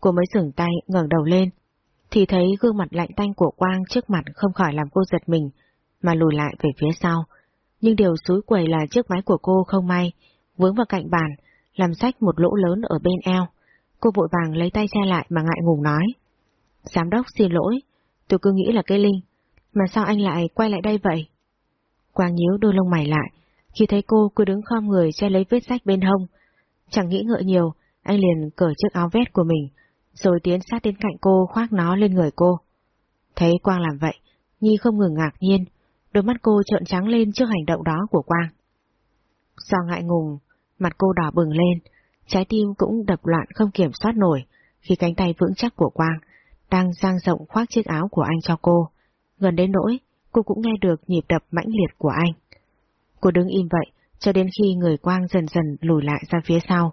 cô mới dừng tay ngẩng đầu lên, thì thấy gương mặt lạnh tanh của Quang trước mặt không khỏi làm cô giật mình, mà lùi lại về phía sau. Nhưng điều xúi quầy là chiếc máy của cô không may, vướng vào cạnh bàn, làm rách một lỗ lớn ở bên eo. Cô vội vàng lấy tay che lại mà ngại ngùng nói. Giám đốc xin lỗi, tôi cứ nghĩ là cái Linh, mà sao anh lại quay lại đây vậy? Quang nhíu đôi lông mày lại, khi thấy cô cứ đứng khom người che lấy vết sách bên hông. Chẳng nghĩ ngợi nhiều, anh liền cởi chiếc áo vest của mình, rồi tiến sát đến cạnh cô khoác nó lên người cô. Thấy Quang làm vậy, Nhi không ngừng ngạc nhiên, đôi mắt cô trợn trắng lên trước hành động đó của Quang. Do ngại ngùng, mặt cô đỏ bừng lên, trái tim cũng đập loạn không kiểm soát nổi khi cánh tay vững chắc của Quang đang dang rộng khoác chiếc áo của anh cho cô. Gần đến nỗi, cô cũng nghe được nhịp đập mãnh liệt của anh. Cô đứng im vậy, cho đến khi người Quang dần dần lùi lại ra phía sau.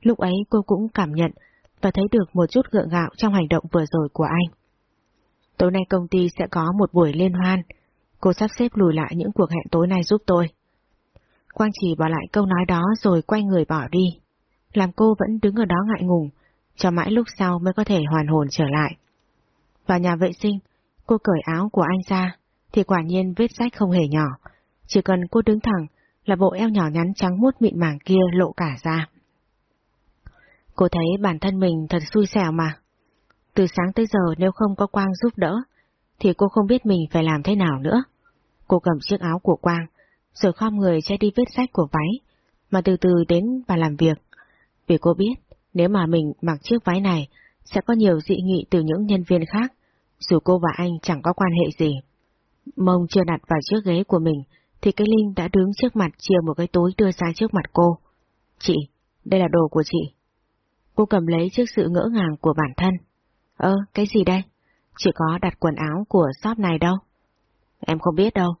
Lúc ấy cô cũng cảm nhận và thấy được một chút gượng gạo trong hành động vừa rồi của anh. Tối nay công ty sẽ có một buổi liên hoan, cô sắp xếp lùi lại những cuộc hẹn tối nay giúp tôi. Quang chỉ bỏ lại câu nói đó rồi quay người bỏ đi, làm cô vẫn đứng ở đó ngại ngùng, cho mãi lúc sau mới có thể hoàn hồn trở lại. Vào nhà vệ sinh, cô cởi áo của anh ra, thì quả nhiên vết rách không hề nhỏ, chỉ cần cô đứng thẳng là bộ eo nhỏ nhắn trắng muốt mịn màng kia lộ cả ra. Cô thấy bản thân mình thật xui xẻo mà. Từ sáng tới giờ nếu không có Quang giúp đỡ, thì cô không biết mình phải làm thế nào nữa. Cô cầm chiếc áo của Quang, rồi khom người che đi vết sách của váy, mà từ từ đến và làm việc. Vì cô biết, nếu mà mình mặc chiếc váy này, sẽ có nhiều dị nghị từ những nhân viên khác, dù cô và anh chẳng có quan hệ gì. Mông chưa đặt vào chiếc ghế của mình, thì cái Linh đã đứng trước mặt chia một cái túi đưa ra trước mặt cô. Chị, đây là đồ của chị. Cô cầm lấy trước sự ngỡ ngàng của bản thân. Ơ, cái gì đây? Chỉ có đặt quần áo của shop này đâu. Em không biết đâu.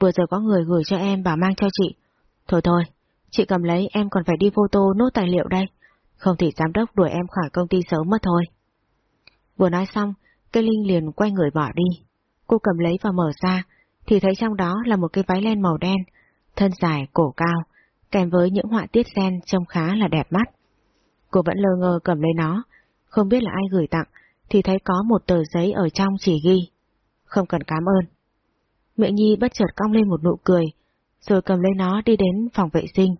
Vừa giờ có người gửi cho em bảo mang cho chị. Thôi thôi, chị cầm lấy em còn phải đi photo nốt tài liệu đây. Không thì giám đốc đuổi em khỏi công ty sớm mất thôi. Vừa nói xong, cây Linh liền quay người bỏ đi. Cô cầm lấy và mở ra, thì thấy trong đó là một cái váy len màu đen, thân dài, cổ cao, kèm với những họa tiết sen trông khá là đẹp mắt. Cô vẫn lơ ngơ cầm lấy nó, không biết là ai gửi tặng, thì thấy có một tờ giấy ở trong chỉ ghi. Không cần cảm ơn. Miệng Nhi bất chợt cong lên một nụ cười, rồi cầm lấy nó đi đến phòng vệ sinh.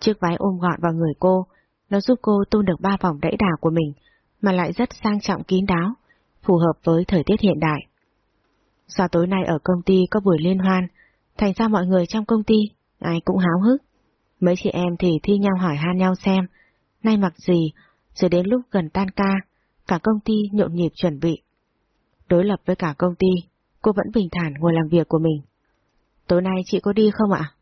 Chiếc váy ôm gọn vào người cô, nó giúp cô tôn được ba vòng đẫy đà của mình, mà lại rất sang trọng kín đáo, phù hợp với thời tiết hiện đại. Do tối nay ở công ty có buổi liên hoan, thành ra mọi người trong công ty, ai cũng háo hức. Mấy chị em thì thi nhau hỏi han nhau xem, nay mặc gì, rồi đến lúc gần tan ca, cả công ty nhộn nhịp chuẩn bị. Đối lập với cả công ty, cô vẫn bình thản ngồi làm việc của mình. Tối nay chị có đi không ạ?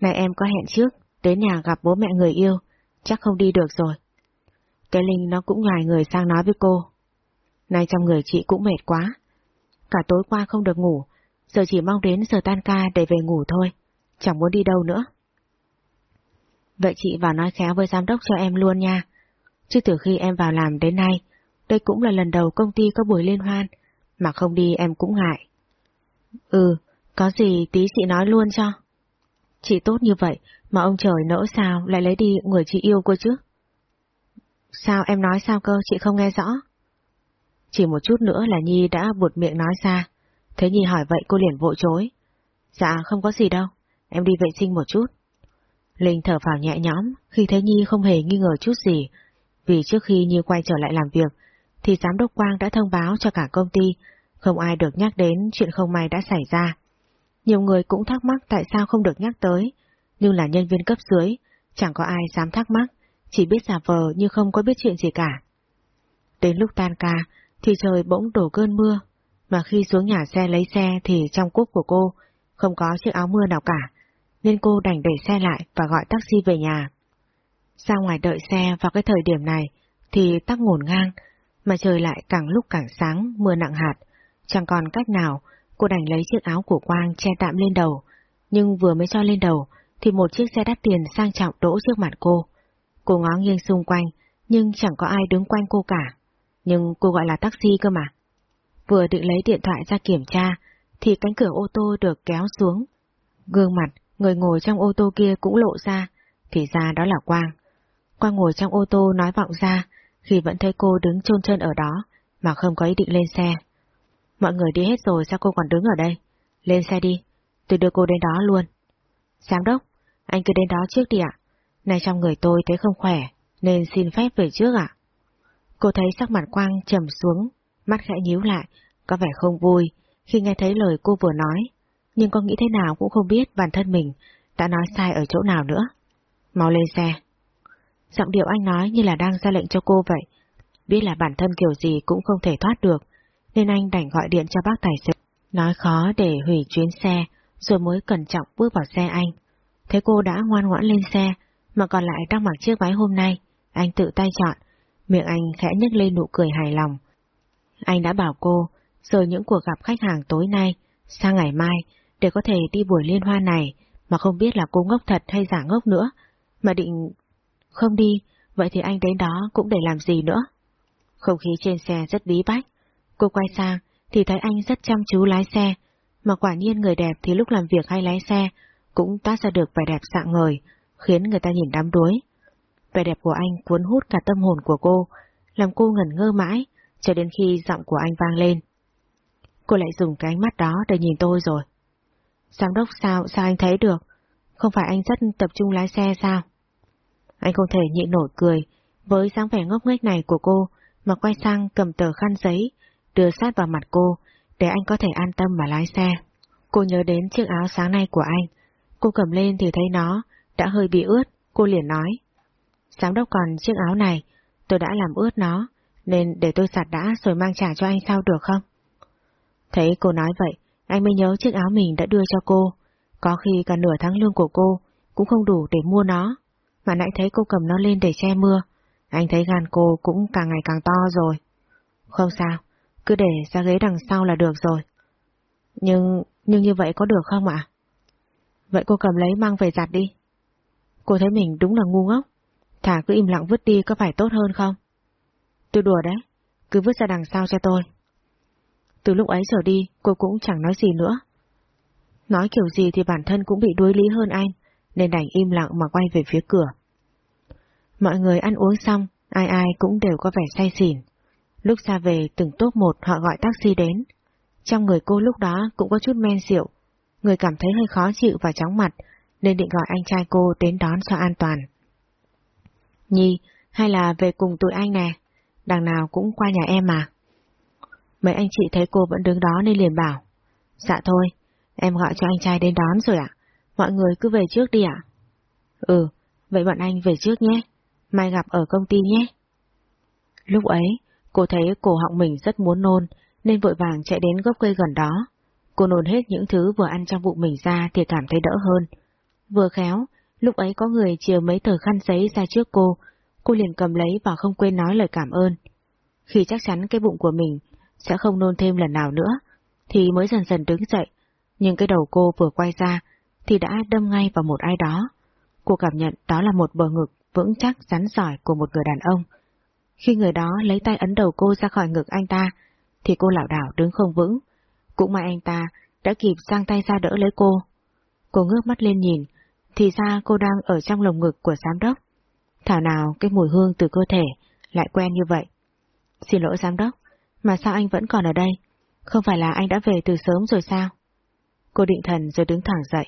Này em có hẹn trước, đến nhà gặp bố mẹ người yêu, chắc không đi được rồi. Cái Linh nó cũng nhòi người sang nói với cô. Nay trong người chị cũng mệt quá. Cả tối qua không được ngủ, giờ chỉ mong đến giờ tan ca để về ngủ thôi, chẳng muốn đi đâu nữa. Vậy chị vào nói khéo với giám đốc cho em luôn nha. Chứ từ khi em vào làm đến nay, đây cũng là lần đầu công ty có buổi liên hoan, mà không đi em cũng ngại. Ừ, có gì tí chị nói luôn cho. Chị tốt như vậy, mà ông trời nỡ sao lại lấy đi người chị yêu cô chứ? Sao em nói sao cơ, chị không nghe rõ? Chỉ một chút nữa là Nhi đã buột miệng nói ra. Thế Nhi hỏi vậy cô liền vội chối. Dạ không có gì đâu, em đi vệ sinh một chút. Linh thở phào nhẹ nhõm khi thấy Nhi không hề nghi ngờ chút gì, vì trước khi Nhi quay trở lại làm việc, thì giám đốc Quang đã thông báo cho cả công ty, không ai được nhắc đến chuyện không may đã xảy ra. Nhiều người cũng thắc mắc tại sao không được nhắc tới, nhưng là nhân viên cấp dưới, chẳng có ai dám thắc mắc, chỉ biết giả vờ như không có biết chuyện gì cả. Đến lúc tan ca, thì trời bỗng đổ cơn mưa, mà khi xuống nhà xe lấy xe thì trong cúc của cô không có chiếc áo mưa nào cả, nên cô đành đẩy xe lại và gọi taxi về nhà. Ra ngoài đợi xe vào cái thời điểm này thì tắc ngổn ngang, mà trời lại càng lúc càng sáng, mưa nặng hạt. Chẳng còn cách nào, cô đành lấy chiếc áo của Quang che tạm lên đầu, nhưng vừa mới cho lên đầu thì một chiếc xe đắt tiền sang trọng đỗ trước mặt cô. Cô ngó nghiêng xung quanh, nhưng chẳng có ai đứng quanh cô cả. Nhưng cô gọi là taxi cơ mà. Vừa định lấy điện thoại ra kiểm tra, thì cánh cửa ô tô được kéo xuống. Gương mặt, người ngồi trong ô tô kia cũng lộ ra, thì ra đó là Quang. Quang ngồi trong ô tô nói vọng ra, khi vẫn thấy cô đứng chôn chân ở đó, mà không có ý định lên xe. Mọi người đi hết rồi sao cô còn đứng ở đây? Lên xe đi, tôi đưa cô đến đó luôn. Giám đốc, anh cứ đến đó trước đi ạ. Nay trong người tôi thấy không khỏe, nên xin phép về trước ạ. Cô thấy sắc mặt Quang trầm xuống, mắt khẽ nhíu lại, có vẻ không vui khi nghe thấy lời cô vừa nói, nhưng con nghĩ thế nào cũng không biết bản thân mình đã nói sai ở chỗ nào nữa. Mau lên xe. Giọng điệu anh nói như là đang ra lệnh cho cô vậy. Biết là bản thân kiểu gì cũng không thể thoát được, nên anh đành gọi điện cho bác tài xế. Nói khó để hủy chuyến xe, rồi mới cẩn trọng bước vào xe anh. Thấy cô đã ngoan ngoãn lên xe, mà còn lại đang mặc chiếc váy hôm nay, anh tự tay chọn, miệng anh khẽ nhếch lên nụ cười hài lòng. Anh đã bảo cô, rời những cuộc gặp khách hàng tối nay, sang ngày mai, để có thể đi buổi liên hoan này, mà không biết là cô ngốc thật hay giả ngốc nữa, mà định không đi, vậy thì anh đến đó cũng để làm gì nữa. Không khí trên xe rất bí bách, cô quay sang thì thấy anh rất chăm chú lái xe, mà quả nhiên người đẹp thì lúc làm việc hay lái xe cũng toát ra được vẻ đẹp sạng ngời, khiến người ta nhìn đám đuối. Vẻ đẹp của anh cuốn hút cả tâm hồn của cô, làm cô ngẩn ngơ mãi, cho đến khi giọng của anh vang lên. Cô lại dùng cái ánh mắt đó để nhìn tôi rồi. Giám đốc sao, sao anh thấy được? Không phải anh rất tập trung lái xe sao? Anh không thể nhịn nổi cười, với dáng vẻ ngốc nghếch này của cô, mà quay sang cầm tờ khăn giấy, đưa sát vào mặt cô, để anh có thể an tâm mà lái xe. Cô nhớ đến chiếc áo sáng nay của anh. Cô cầm lên thì thấy nó đã hơi bị ướt, cô liền nói. Giám đốc còn chiếc áo này, tôi đã làm ướt nó, nên để tôi giặt đã rồi mang trả cho anh sao được không? Thấy cô nói vậy, anh mới nhớ chiếc áo mình đã đưa cho cô, có khi cả nửa tháng lương của cô cũng không đủ để mua nó, mà nãy thấy cô cầm nó lên để che mưa, anh thấy gan cô cũng càng ngày càng to rồi. Không sao, cứ để ra ghế đằng sau là được rồi. Nhưng, nhưng như vậy có được không ạ? Vậy cô cầm lấy mang về giặt đi, Cô thấy mình đúng là ngu ngốc. Thả cứ im lặng vứt đi có phải tốt hơn không? Tôi đùa đấy, cứ vứt ra đằng sau cho tôi. Từ lúc ấy trở đi, cô cũng chẳng nói gì nữa. Nói kiểu gì thì bản thân cũng bị đuối lý hơn anh, nên đành im lặng mà quay về phía cửa. Mọi người ăn uống xong, ai ai cũng đều có vẻ say xỉn. Lúc ra về từng tốt một họ gọi taxi đến. Trong người cô lúc đó cũng có chút men rượu, người cảm thấy hơi khó chịu và chóng mặt, nên định gọi anh trai cô đến đón cho an toàn. Nhi, hay là về cùng tụi anh nè, đằng nào cũng qua nhà em mà. Mấy anh chị thấy cô vẫn đứng đó nên liền bảo. Dạ thôi, em gọi cho anh trai đến đón rồi ạ. Mọi người cứ về trước đi ạ. Ừ, vậy bọn anh về trước nhé. Mai gặp ở công ty nhé. Lúc ấy, cô thấy cổ họng mình rất muốn nôn, nên vội vàng chạy đến gốc cây gần đó. Cô nôn hết những thứ vừa ăn trong bụng mình ra thì cảm thấy đỡ hơn. Vừa khéo, lúc ấy có người chia mấy tờ khăn giấy ra trước cô, cô liền cầm lấy và không quên nói lời cảm ơn. Khi chắc chắn cái bụng của mình sẽ không nôn thêm lần nào nữa, thì mới dần dần đứng dậy, nhưng cái đầu cô vừa quay ra thì đã đâm ngay vào một ai đó. Cô cảm nhận đó là một bờ ngực vững chắc rắn giỏi của một người đàn ông. Khi người đó lấy tay ấn đầu cô ra khỏi ngực anh ta, thì cô lảo đảo đứng không vững. Cũng may anh ta đã kịp sang tay ra đỡ lấy cô. Cô ngước mắt lên nhìn, thì ra cô đang ở trong lồng ngực của giám đốc. Thảo nào cái mùi hương từ cơ thể lại quen như vậy. Xin lỗi giám đốc, mà sao anh vẫn còn ở đây? Không phải là anh đã về từ sớm rồi sao? Cô định thần rồi đứng thẳng dậy.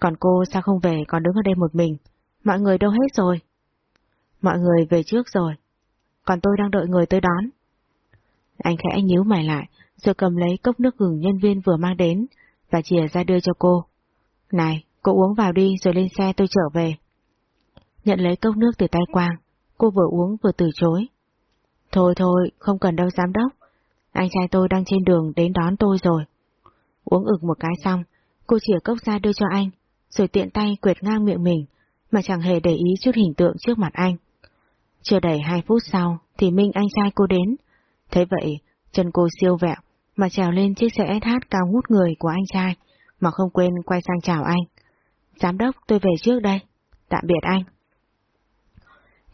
Còn cô sao không về còn đứng ở đây một mình? Mọi người đâu hết rồi? Mọi người về trước rồi. Còn tôi đang đợi người tới đón. Anh khẽ nhíu mày lại, rồi cầm lấy cốc nước gừng nhân viên vừa mang đến, và chìa ra đưa cho cô. Này, cô uống vào đi rồi lên xe tôi trở về. Nhận lấy cốc nước từ tay Quang, cô vừa uống vừa từ chối. Thôi thôi, không cần đâu giám đốc. Anh trai tôi đang trên đường đến đón tôi rồi. Uống ực một cái xong, cô chỉa cốc ra đưa cho anh, rồi tiện tay quệt ngang miệng mình, mà chẳng hề để ý chút hình tượng trước mặt anh. Chưa đầy hai phút sau, thì Minh anh trai cô đến. Thế vậy, chân cô siêu vẹo, mà trèo lên chiếc xe SH cao ngút người của anh trai, mà không quên quay sang chào anh. Giám đốc, tôi về trước đây. Tạm biệt anh.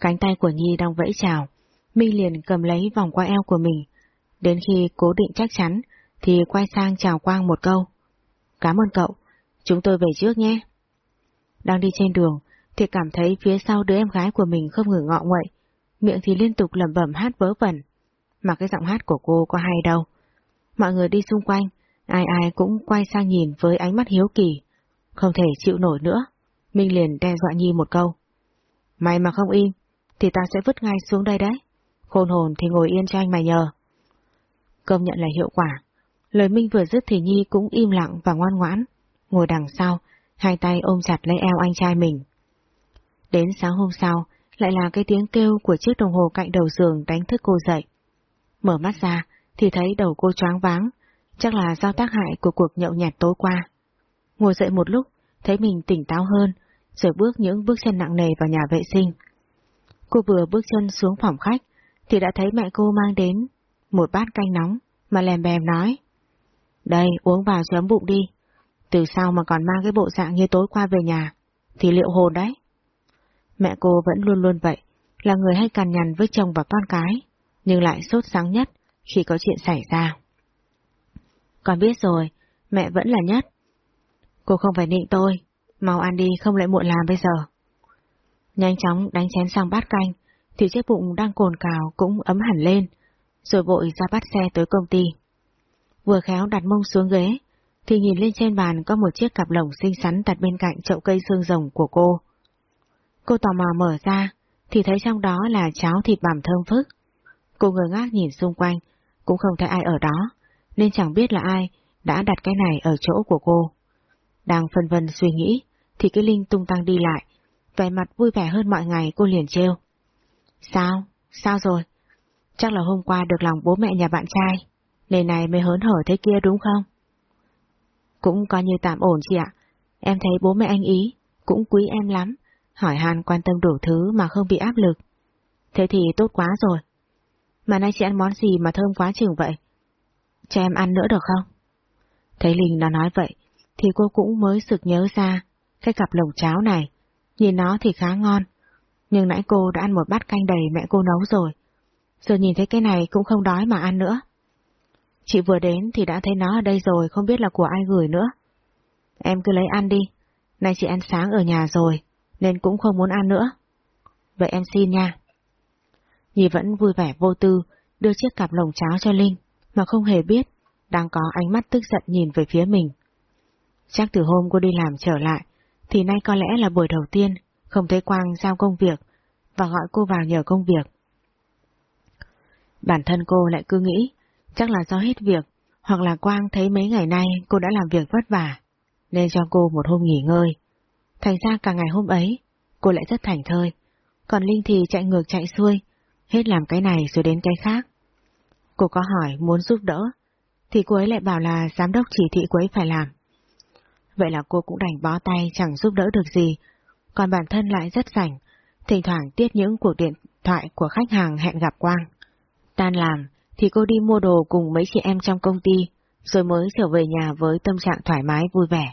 Cánh tay của Nhi đang vẫy chào, Minh liền cầm lấy vòng qua eo của mình. Đến khi cố định chắc chắn, thì quay sang chào Quang một câu. Cảm ơn cậu, chúng tôi về trước nhé. Đang đi trên đường, thì cảm thấy phía sau đứa em gái của mình không ngừng ngọ nguậy, miệng thì liên tục lẩm bẩm hát vớ vẩn. Mà cái giọng hát của cô có hay đâu. Mọi người đi xung quanh, ai ai cũng quay sang nhìn với ánh mắt hiếu kỳ. Không thể chịu nổi nữa, Minh liền đe dọa Nhi một câu. Mày mà không im, thì ta sẽ vứt ngay xuống đây đấy. Khôn hồn thì ngồi yên cho anh mày nhờ. Công nhận là hiệu quả. Lời Minh vừa dứt thì Nhi cũng im lặng và ngoan ngoãn, ngồi đằng sau, hai tay ôm chặt lấy eo anh trai mình. Đến sáng hôm sau, lại là cái tiếng kêu của chiếc đồng hồ cạnh đầu giường đánh thức cô dậy. Mở mắt ra, thì thấy đầu cô choáng váng, chắc là do tác hại của cuộc nhậu nhẹt tối qua. Ngồi dậy một lúc, thấy mình tỉnh táo hơn, rồi bước những bước chân nặng nề vào nhà vệ sinh. Cô vừa bước chân xuống phòng khách, thì đã thấy mẹ cô mang đến một bát canh nóng, mà lèm bèm nói. Đây, uống vào cho ấm bụng đi. Từ sau mà còn mang cái bộ dạng như tối qua về nhà, thì liệu hồn đấy. Mẹ cô vẫn luôn luôn vậy, là người hay cằn nhằn với chồng và con cái, nhưng lại sốt sáng nhất khi có chuyện xảy ra. Con biết rồi, mẹ vẫn là nhất. Cô không phải nịnh tôi, mau ăn đi không lại muộn làm bây giờ. Nhanh chóng đánh chén sang bát canh, thì chiếc bụng đang cồn cào cũng ấm hẳn lên, rồi vội ra bắt xe tới công ty. Vừa khéo đặt mông xuống ghế, thì nhìn lên trên bàn có một chiếc cặp lồng xinh xắn đặt bên cạnh chậu cây xương rồng của cô. Cô tò mò mở ra, thì thấy trong đó là cháo thịt bằm thơm phức. Cô ngơ ngác nhìn xung quanh, cũng không thấy ai ở đó, nên chẳng biết là ai đã đặt cái này ở chỗ của cô. Đang phân vân suy nghĩ, thì cái Linh tung tăng đi lại, vẻ mặt vui vẻ hơn mọi ngày cô liền trêu. Sao? Sao rồi? Chắc là hôm qua được lòng bố mẹ nhà bạn trai, nên này mới hớn hở thế kia đúng không? Cũng coi như tạm ổn chị ạ, em thấy bố mẹ anh ý, cũng quý em lắm, hỏi han quan tâm đủ thứ mà không bị áp lực. Thế thì tốt quá rồi. Mà nay chị ăn món gì mà thơm quá chừng vậy? Cho em ăn nữa được không? Thấy Linh nó nói vậy, thì cô cũng mới sực nhớ ra cái cặp lồng cháo này, Nhìn nó thì khá ngon, nhưng nãy cô đã ăn một bát canh đầy mẹ cô nấu rồi. Giờ nhìn thấy cái này cũng không đói mà ăn nữa. Chị vừa đến thì đã thấy nó ở đây rồi, không biết là của ai gửi nữa. Em cứ lấy ăn đi, nay chị ăn sáng ở nhà rồi, nên cũng không muốn ăn nữa. Vậy em xin nha. Nhi vẫn vui vẻ vô tư, đưa chiếc cặp lồng cháo cho Linh, mà không hề biết, đang có ánh mắt tức giận nhìn về phía mình. Chắc từ hôm cô đi làm trở lại, thì nay có lẽ là buổi đầu tiên không thấy Quang giao công việc và gọi cô vào nhờ công việc. Bản thân cô lại cứ nghĩ chắc là do hết việc hoặc là Quang thấy mấy ngày nay cô đã làm việc vất vả nên cho cô một hôm nghỉ ngơi. Thành ra cả ngày hôm ấy cô lại rất thành thơi còn Linh thì chạy ngược chạy xuôi hết làm cái này rồi đến cái khác. Cô có hỏi muốn giúp đỡ thì cô ấy lại bảo là giám đốc chỉ thị cô ấy phải làm. Vậy là cô cũng đành bó tay chẳng giúp đỡ được gì, còn bản thân lại rất rảnh, thỉnh thoảng tiếp những cuộc điện thoại của khách hàng hẹn gặp Quang. Tan làm thì cô đi mua đồ cùng mấy chị em trong công ty, rồi mới trở về nhà với tâm trạng thoải mái vui vẻ.